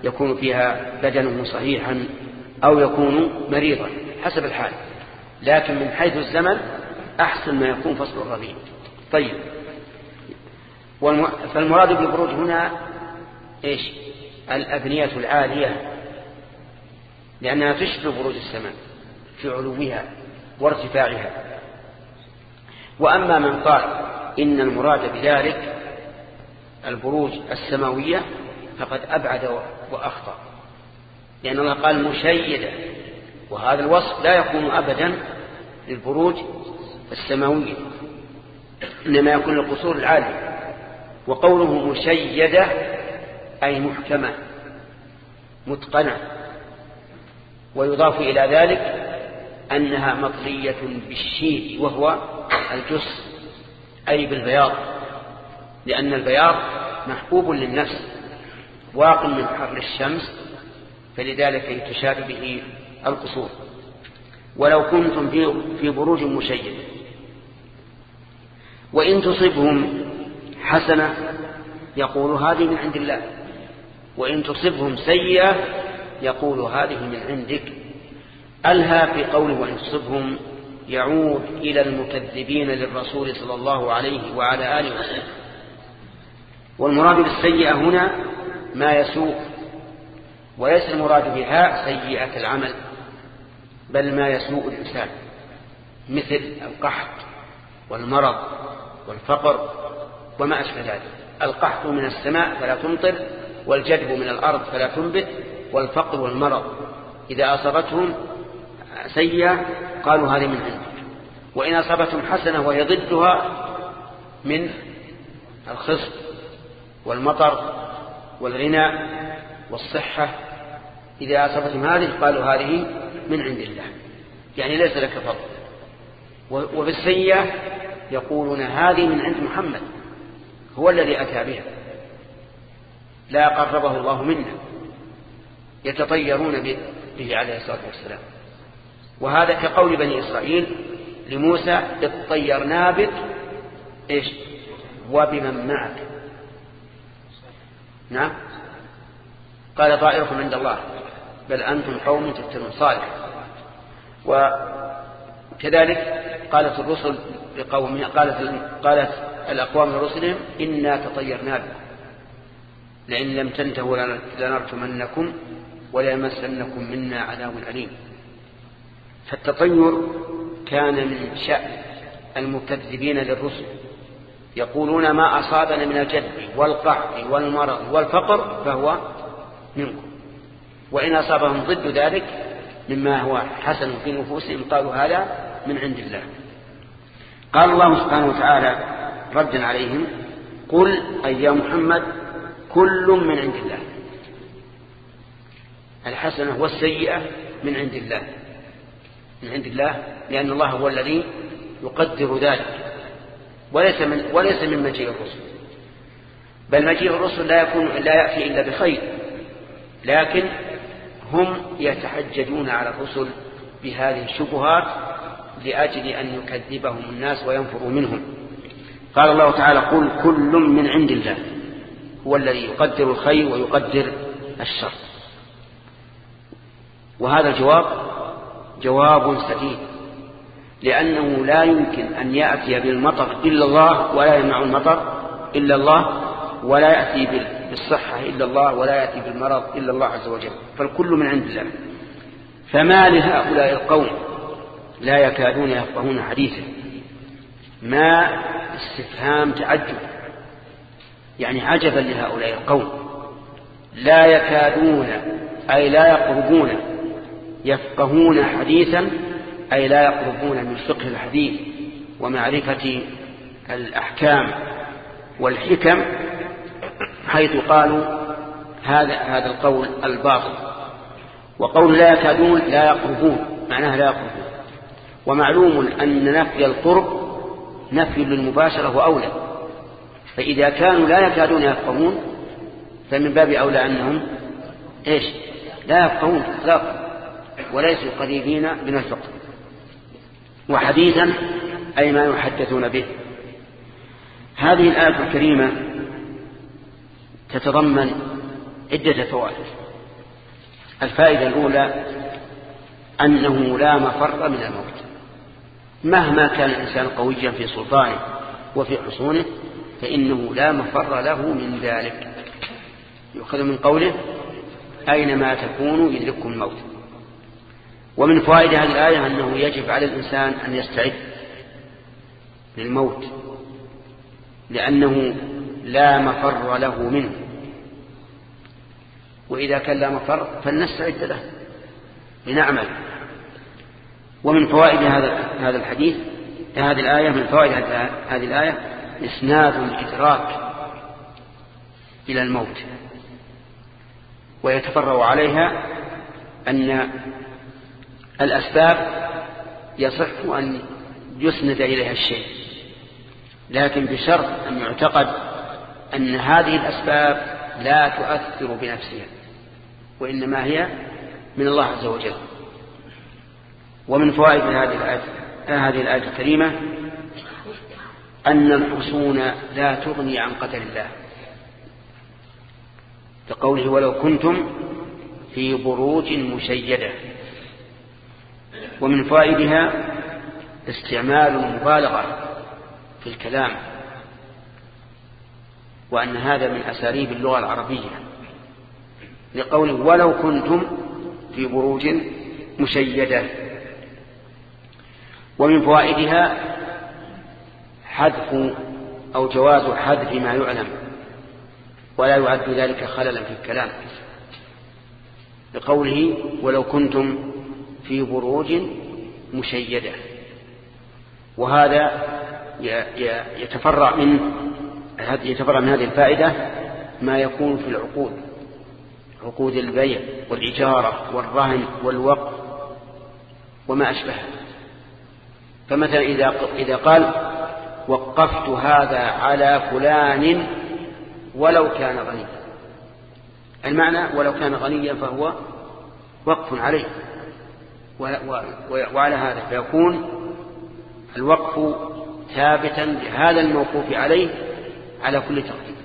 يكون فيها بدنه صحيحا أو يكون مريضا. حسب الحال. لكن من حيث الزمن أحسن ما يكون فصل الربيع. طيب. فالمراد بالبروج هنا إيش؟ الأبنية العالية. لأنها تشبه بروج السماء في علوها وارتفاعها. وأما من قال إن المراد بذلك البروج السماوية فقد أبعد وأخطأ. لأن الله قال مشيدة. وهذا الوصف لا يكون أبدا للبروج السماوية إنما يكون للقصور العالية وقوله مشيدة أي محكمة متقنة ويضاف إلى ذلك أنها مطلية بالشيد وهو الجس أي بالبياض لأن البياض محبوب للنفس واق من حر الشمس فلذلك تشاد به القصور. ولو كنتم في بروج مشيدة. وإن تصبهم حسنة يقول هذه من عند الله. وإن تصبهم سيئة يقول هذه من عندك. ألها في قوله وإن تصبهم يعود إلى المكذبين للرسول صلى الله عليه وعلى آله وسلم. والمراد بالسيئة هنا ما يسوء وليس المراد بها سيئة العمل. بل ما يسوء الإنسان مثل القحط والمرض والفقر وما أشبه ذلك. القحط من السماء فلا تمطر والجدب من الأرض فلا تنبت والفقر والمرض إذا أصابتهم سيئة قالوا هذه من عندك. وإن أصابتهم حسنة وهي ضدها من الخصب والمطر والغنى والصحة إذا أصابتهم هذه قالوا هذه من عند الله. يعني ليس لك فضل. وفي يقولون هذه من عند محمد. هو الذي أتى بها. لا قربه الله منا. يتطيرون به عليه الصلاة والسلام. وهذا كقول بني إسرائيل لموسى اطيرنا بك. إيش؟ وبمن معك. نعم؟ قال طائركم عند الله. بل أنتم قوم تفتنون صالح. وكذلك قالت الرسل لقومها قالت, قالت الأقوام لرسلهم إنا تطيرنا بكم لئن لم تنتهوا لنرجمنكم وليمسنكم منا عذاب أليم. فالتطير كان من شأن المكذبين للرسل يقولون ما أصابنا من الجد والقحط والمرض والفقر فهو منكم. وإن أصابهم ضد ذلك مما هو حسن في نفوسهم قالوا هذا من عند الله. قال الله سبحانه وتعالى ردا عليهم قل أي يا محمد كل من عند الله. الحسنة والسيئة من عند الله. من عند الله لأن الله هو الذي يقدر ذلك. وليس من وليس من مجيء الرسل. بل مجيء الرسل لا يكون لا يأتي إلا بخير. لكن هم يتحججون على الرسل بهذه الشبهات لأجل أن يكذبهم الناس وينفروا منهم. قال الله تعالى قل كل من عند الله هو الذي يقدر الخير ويقدر الشر. وهذا الجواب جواب سديد لأنه لا يمكن أن يأتي بالمطر إلا الله ولا يمنع المطر إلا الله ولا يأتي بالصحة إلا الله ولا يأتي بالمرض إلا الله عز وجل فالكل من عند الله. فما لهؤلاء القوم لا يكادون يفقهون حديثا ما استفهام تعجب؟ يعني عجبا لهؤلاء القوم. لا يكادون أي لا يقربون يفقهون حديثا أي لا يقربون من فقه الحديث ومعرفة الأحكام والحكم حيث قالوا هذا هذا القول الباطل وقول لا يكادون لا يقربون معناها لا يقربون. ومعلوم أن نفي القرب نفي للمباشرة وأولى. فإذا كانوا لا يكادون يفقهون فمن باب أولى أنهم إيش؟ لا يفقهون إطلاقا وليسوا قريبين من الفقه. وحديثا أي ما يحدثون به. هذه الآية الكريمة تتضمن عدة فوائد. الفائدة الأولى أنه لا مفر من الموت. مهما كان الإنسان قويا في سلطانه وفي حصونه فإنه لا مفر له من ذلك. يؤخذ من قوله أينما تكونوا يدرككم الموت. ومن فوائد هذه الآية أنه يجب على الإنسان أن يستعد للموت لأنه لا مفر له منه. وإذا كان لا مفر فلنستعد له لنعمل. ومن فوائد هذا هذا الحديث هذه الآية من فوائد هذه الآية إسناد الإدراك إلى الموت. ويتفرع عليها أن الأسباب يصح أن يسند إليها الشيء. لكن بشرط أن يعتقد أن هذه الأسباب لا تؤثر بنفسها. وإنما هي من الله عز وجل. ومن فوائد هذه الآية هذه الآية الكريمة أن الحصون لا تغني عن قدر الله. كقوله ولو كنتم في بروج مشيدة. ومن فوائدها استعمال المبالغة في الكلام وأن هذا من أساليب اللغة العربية. لقوله ولو كنتم في بروج مشيدة. ومن فوائدها حذف أو جواز حذف ما يعلم ولا يعد ذلك خللا في الكلام. لقوله ولو كنتم في بروج مشيدة. وهذا يتفرع من يتفرع من هذه الفائدة ما يكون في العقود. عقود البيع والإجارة والرهن والوقف وما أشبه. فمثلا إذا إذا قال وقفت هذا على فلان ولو كان غنيا. المعنى ولو كان غنيا فهو وقف عليه. وعلى هذا فيكون الوقف ثابتا لهذا الموقوف عليه على كل تقدير.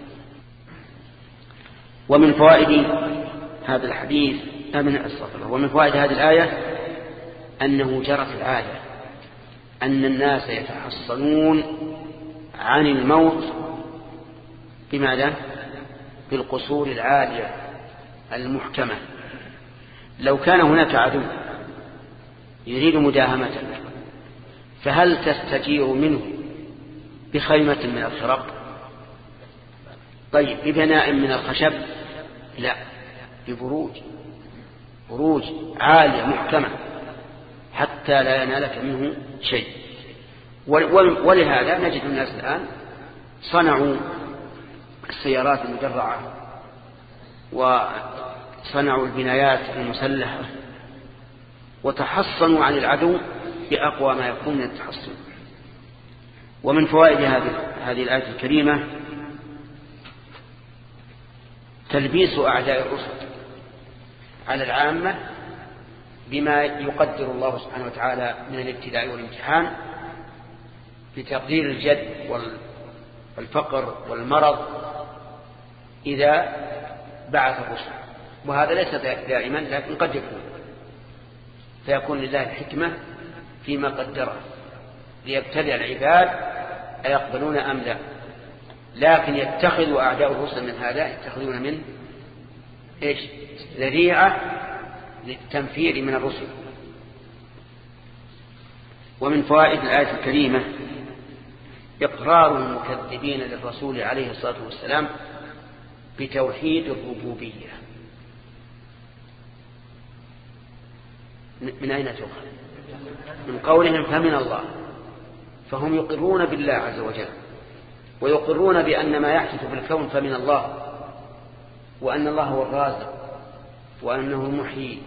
ومن فوائد هذا الحديث من الصفر ومن فوائد هذه الآية أنه جرت العادة أن الناس يتحصنون عن الموت بماذا؟ بالقصور العالية المحكمة. لو كان هناك عدو يريد مداهمتك فهل تستجير منه بخيمة من الخرق؟ طيب ببناء من الخشب؟ لا. ببروج بروج عالية محكمة. حتى لا ينالك منه شيء. ولهذا نجد الناس الآن صنعوا السيارات المدرعة وصنعوا البنايات المسلحة وتحصنوا عن العدو بأقوى ما يكون من التحصن. ومن فوائد هذه الآية الكريمة تلبيس أعداء الرسل على العامة بما يقدر الله سبحانه وتعالى من الابتلاء والامتحان بتقدير الجد والفقر والمرض إذا بعث الرسل. وهذا ليس دائما لكن قد يكون. فيكون لله الحكمة فيما قدره. ليبتلع العباد أيقبلون أم لا. لكن يتخذ أعداء الرسل من هذا يتخذون منه إيش؟ ذريعة للتنفير من الرسل. ومن فوائد الآية الكريمة إقرار المكذبين للرسول عليه الصلاة والسلام بتوحيد الربوبية. من أين تؤخذ؟ من قولهم فمن الله. فهم يقرون بالله عز وجل ويقرون بأن ما يحدث في الكون فمن الله وأن الله هو الرازق. وأنه المحيي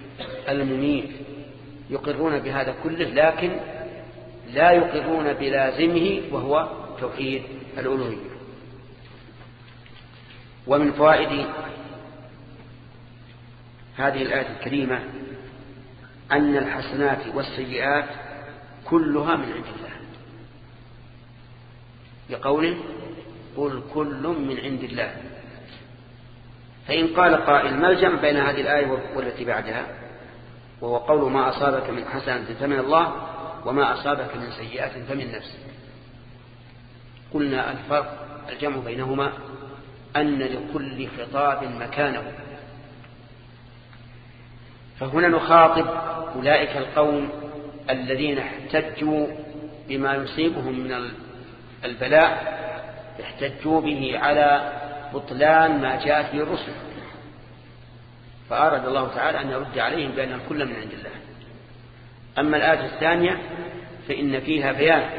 المميت يقرون بهذا كله لكن لا يقرون بلازمه وهو توحيد الألوهية. ومن فوائد هذه الآية الكريمة أن الحسنات والسيئات كلها من عند الله. لقوله قل كل من عند الله. فإن قال قائل ما الجمع بين هذه الآية والتي بعدها؟ وهو قول ما أصابك من حسنة فمن الله وما أصابك من سيئات فمن نفسك. قلنا الفرق الجمع بينهما أن لكل خطاب مكانه. فهنا نخاطب أولئك القوم الذين احتجوا بما يصيبهم من البلاء احتجوا به على بطلان ما جاءت به الرسل. فأراد الله تعالى أن يرد عليهم بأن الكل من عند الله. أما الآية الثانية فإن فيها بيان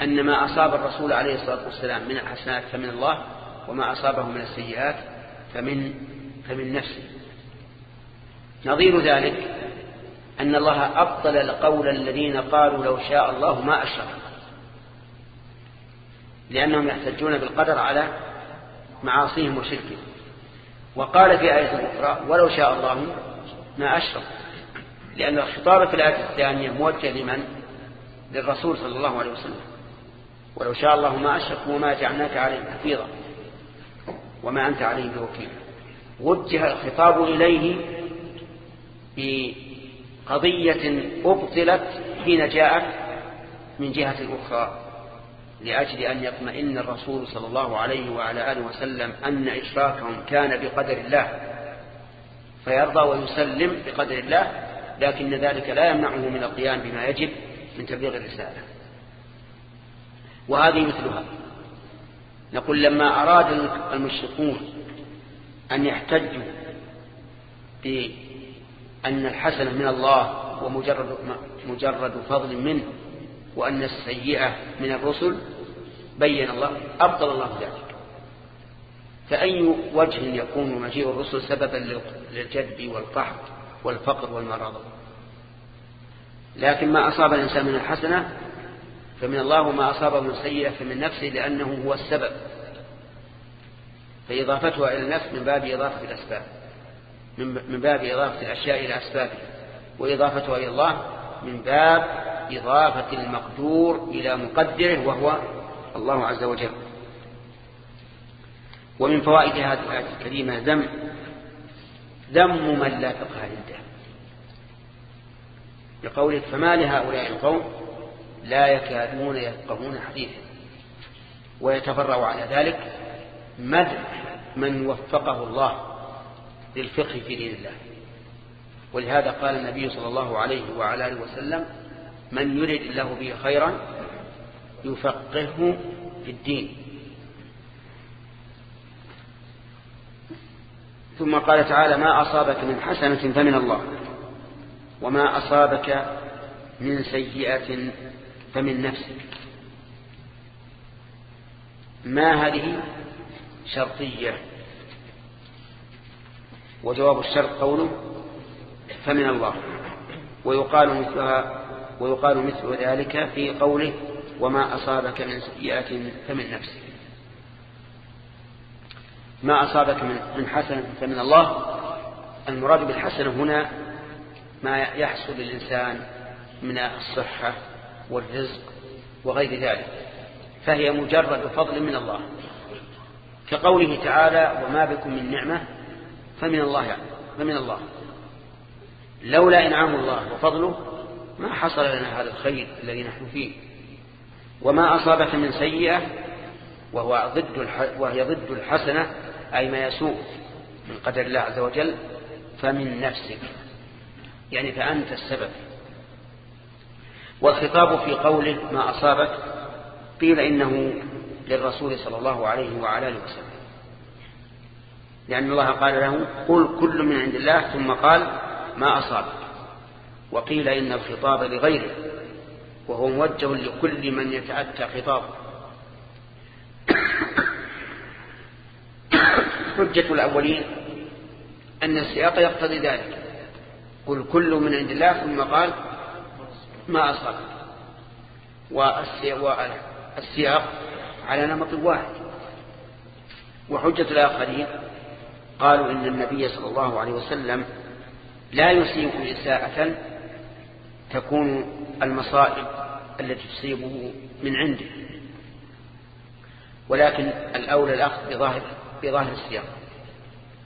أن ما أصاب الرسول عليه الصلاة والسلام من الحسنات فمن الله وما أصابه من السيئات فمن فمن نفسه. نظير ذلك أن الله أبطل قول الذين قالوا لو شاء الله ما أشرك. لأنهم يحتجون بالقدر على معاصيهم وشركهم. وقال في آية أخرى ولو شاء الله ما أشرك. لأن الخطاب في الآية الثانية موجه لمن؟ للرسول صلى الله عليه وسلم. ولو شاء الله ما أشرك وما جعلناك عليهم حفيظا وما أنت عليهم بوكيل. وجه الخطاب إليه بقضية أبطلت حين جاءت من جهة أخرى. لأجل أن يطمئن الرسول صلى الله عليه وعلى آله وسلم أن إشراكهم كان بقدر الله فيرضى ويسلم بقدر الله لكن ذلك لا يمنعه من القيام بما يجب من تبليغ الرسالة. وهذه مثلها. نقول لما أراد المشركون أن يحتجوا بأن الحسنة من الله ومجرد مجرد فضل منه وأن السيئة من الرسل بين الله أبطل الله ذلك. فأي وجه يكون مجيء الرسل سببا للجدب والقحط والفقر والمرض؟ لكن ما أصاب الإنسان من الحسنة فمن الله وما أصابه من سيئة فمن نفسه لأنه هو السبب. فإضافتها إلى النفس من باب إضافة الأسباب من باب إضافة الأشياء إلى أسبابها وإضافتها إلى الله من باب إضافة المقدور إلى مقدره وهو الله عز وجل. ومن فوائد هذه الآية الكريمة ذم ذم من لا فقه عنده. بقوله فما لهؤلاء القوم لا يكادون يفقهون حديثا. ويتفرع على ذلك مدح من وفقه الله للفقه في دين الله. ولهذا قال النبي صلى الله عليه وعلى آله وسلم من يرد الله به خيرا يفقهه في الدين. ثم قال تعالى ما أصابك من حسنة فمن الله وما أصابك من سيئة فمن نفسك. ما هذه؟ شرطية. وجواب الشرط قوله فمن الله. ويقال مثلها ويقال مثل ذلك في قوله وما أصابك من سيئة فمن نفسك. ما أصابك من حسنة فمن الله. المراد بالحسنة هنا ما يحصل للإنسان من الصحة والرزق وغير ذلك فهي مجرد فضل من الله. كقوله تعالى وما بكم من نعمة فمن الله يعني فمن الله. لولا إنعام الله وفضله ما حصل لنا هذا الخير الذي نحن فيه. وما أصابك من سيئة وهو ضد وهي ضد الحسنة أي ما يسوء من قدر الله عز وجل فمن نفسك. يعني فأنت السبب. والخطاب في قوله ما أصابك قيل إنه للرسول صلى الله عليه وعلى آله وسلم. لأن الله قال له قل كل من عند الله ثم قال ما أصابك. وقيل إن الخطاب لغيره. وهو موجه لكل من يتأتى خطابه. حجة الأولين أن السياق يقتضي ذلك. قل كل من عند الله ثم قال ما أصاب والسياق على نمط واحد. وحجة الآخرين قالوا إن النبي صلى الله عليه وسلم لا يصيب إساءة تكون المصائب التي تصيبه من عنده. ولكن الأولى الأخذ بظاهر بظاهر السياق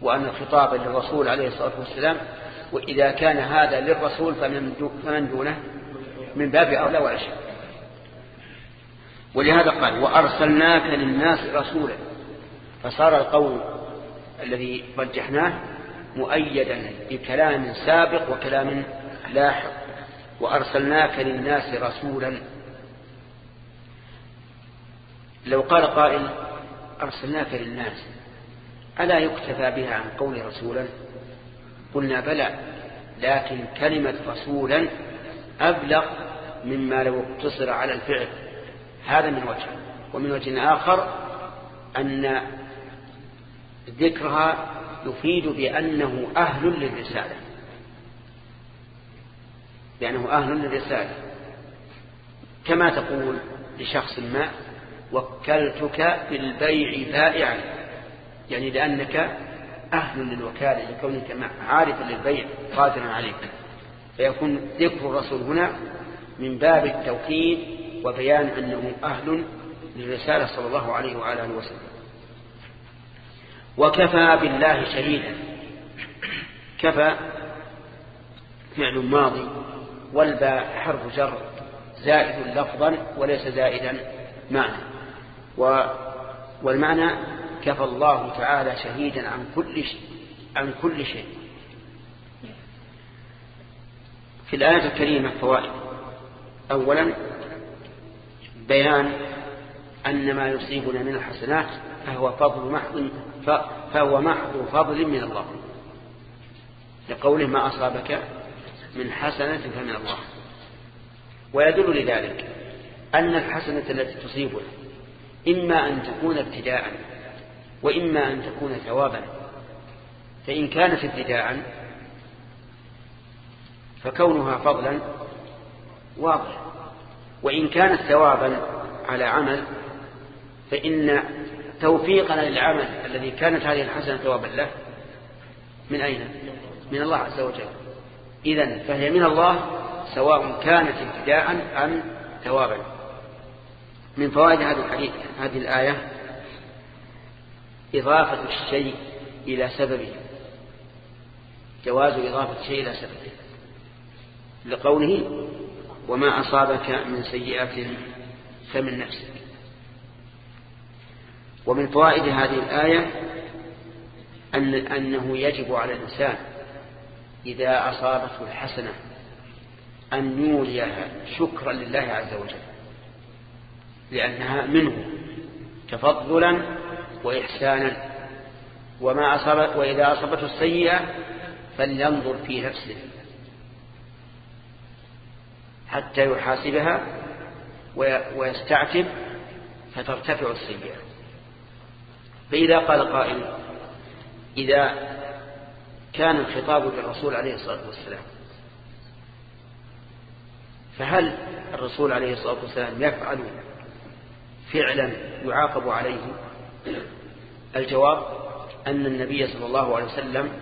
وأن الخطاب للرسول عليه الصلاة والسلام وإذا كان هذا للرسول فمن دونه؟ من باب أولى شك ولهذا قال وأرسلناك للناس رسولا. فصار القول الذي رجحناه مؤيدا بكلام سابق وكلام لاحق. وأرسلناك للناس رسولا. لو قال قائل أرسلناك للناس ألا يكتفى بها عن قول رسولا؟ قلنا بلى لكن كلمة رسولا أبلغ مما لو اقتصر على الفعل. هذا من وجه. ومن وجه آخر أن ذكرها يفيد بأنه أهل للرسالة. لأنه أهل للرسالة. كما تقول لشخص ما وكلتك بالبيع بائعا. يعني لأنك أهل للوكالة لكونك عارفا للبيع قادرا عليك. فيكون ذكر الرسول هنا من باب التوكيد وبيان أنه أهل للرسالة صلى الله عليه وعلى آله وسلم. وكفى بالله شهيدا. كفى فعل ماضي والباء حرف جر زائد لفظا وليس زائدا معنى. والمعنى كفى الله تعالى شهيدا عن كل شيء عن كل شيء. في الآية الكريمة فوائد. أولا بيان أن ما يصيبنا من الحسنات فهو فضل محض فهو محض فضل من الله. لقوله ما أصابك من حسنة فمن الله. ويدل لذلك أن الحسنة التي تصيبنا إما أن تكون ابتداء وإما أن تكون ثوابا. فإن كانت ابتداء فكونها فضلا واضح. وإن كانت ثوابا على عمل فإن توفيقنا للعمل الذي كانت هذه الحسنة ثوابا له من أين؟ من الله عز وجل. إذا فهي من الله سواء كانت ابتداء أم ثوابا من فوائد هذه الحديث هذه الآية إضافة الشيء إلى سببه. جواز إضافة الشيء إلى سببه. لقوله وما أصابك من سيئة فمن نفسك. ومن فوائد هذه الآية أن أنه يجب على الإنسان إذا أصابته الحسنة أن يوليها شكرا لله عز وجل لأنها منه تفضلا وإحسانا. وما أصاب وإذا أصابته السيئة فلينظر في نفسه حتى يحاسبها ويستعتب فترتفع السيئة. فإذا قال قائل إذا كان الخطاب للرسول عليه الصلاة والسلام. فهل الرسول عليه الصلاة والسلام يفعل فعلا يعاقب عليه؟ الجواب أن النبي صلى الله عليه وسلم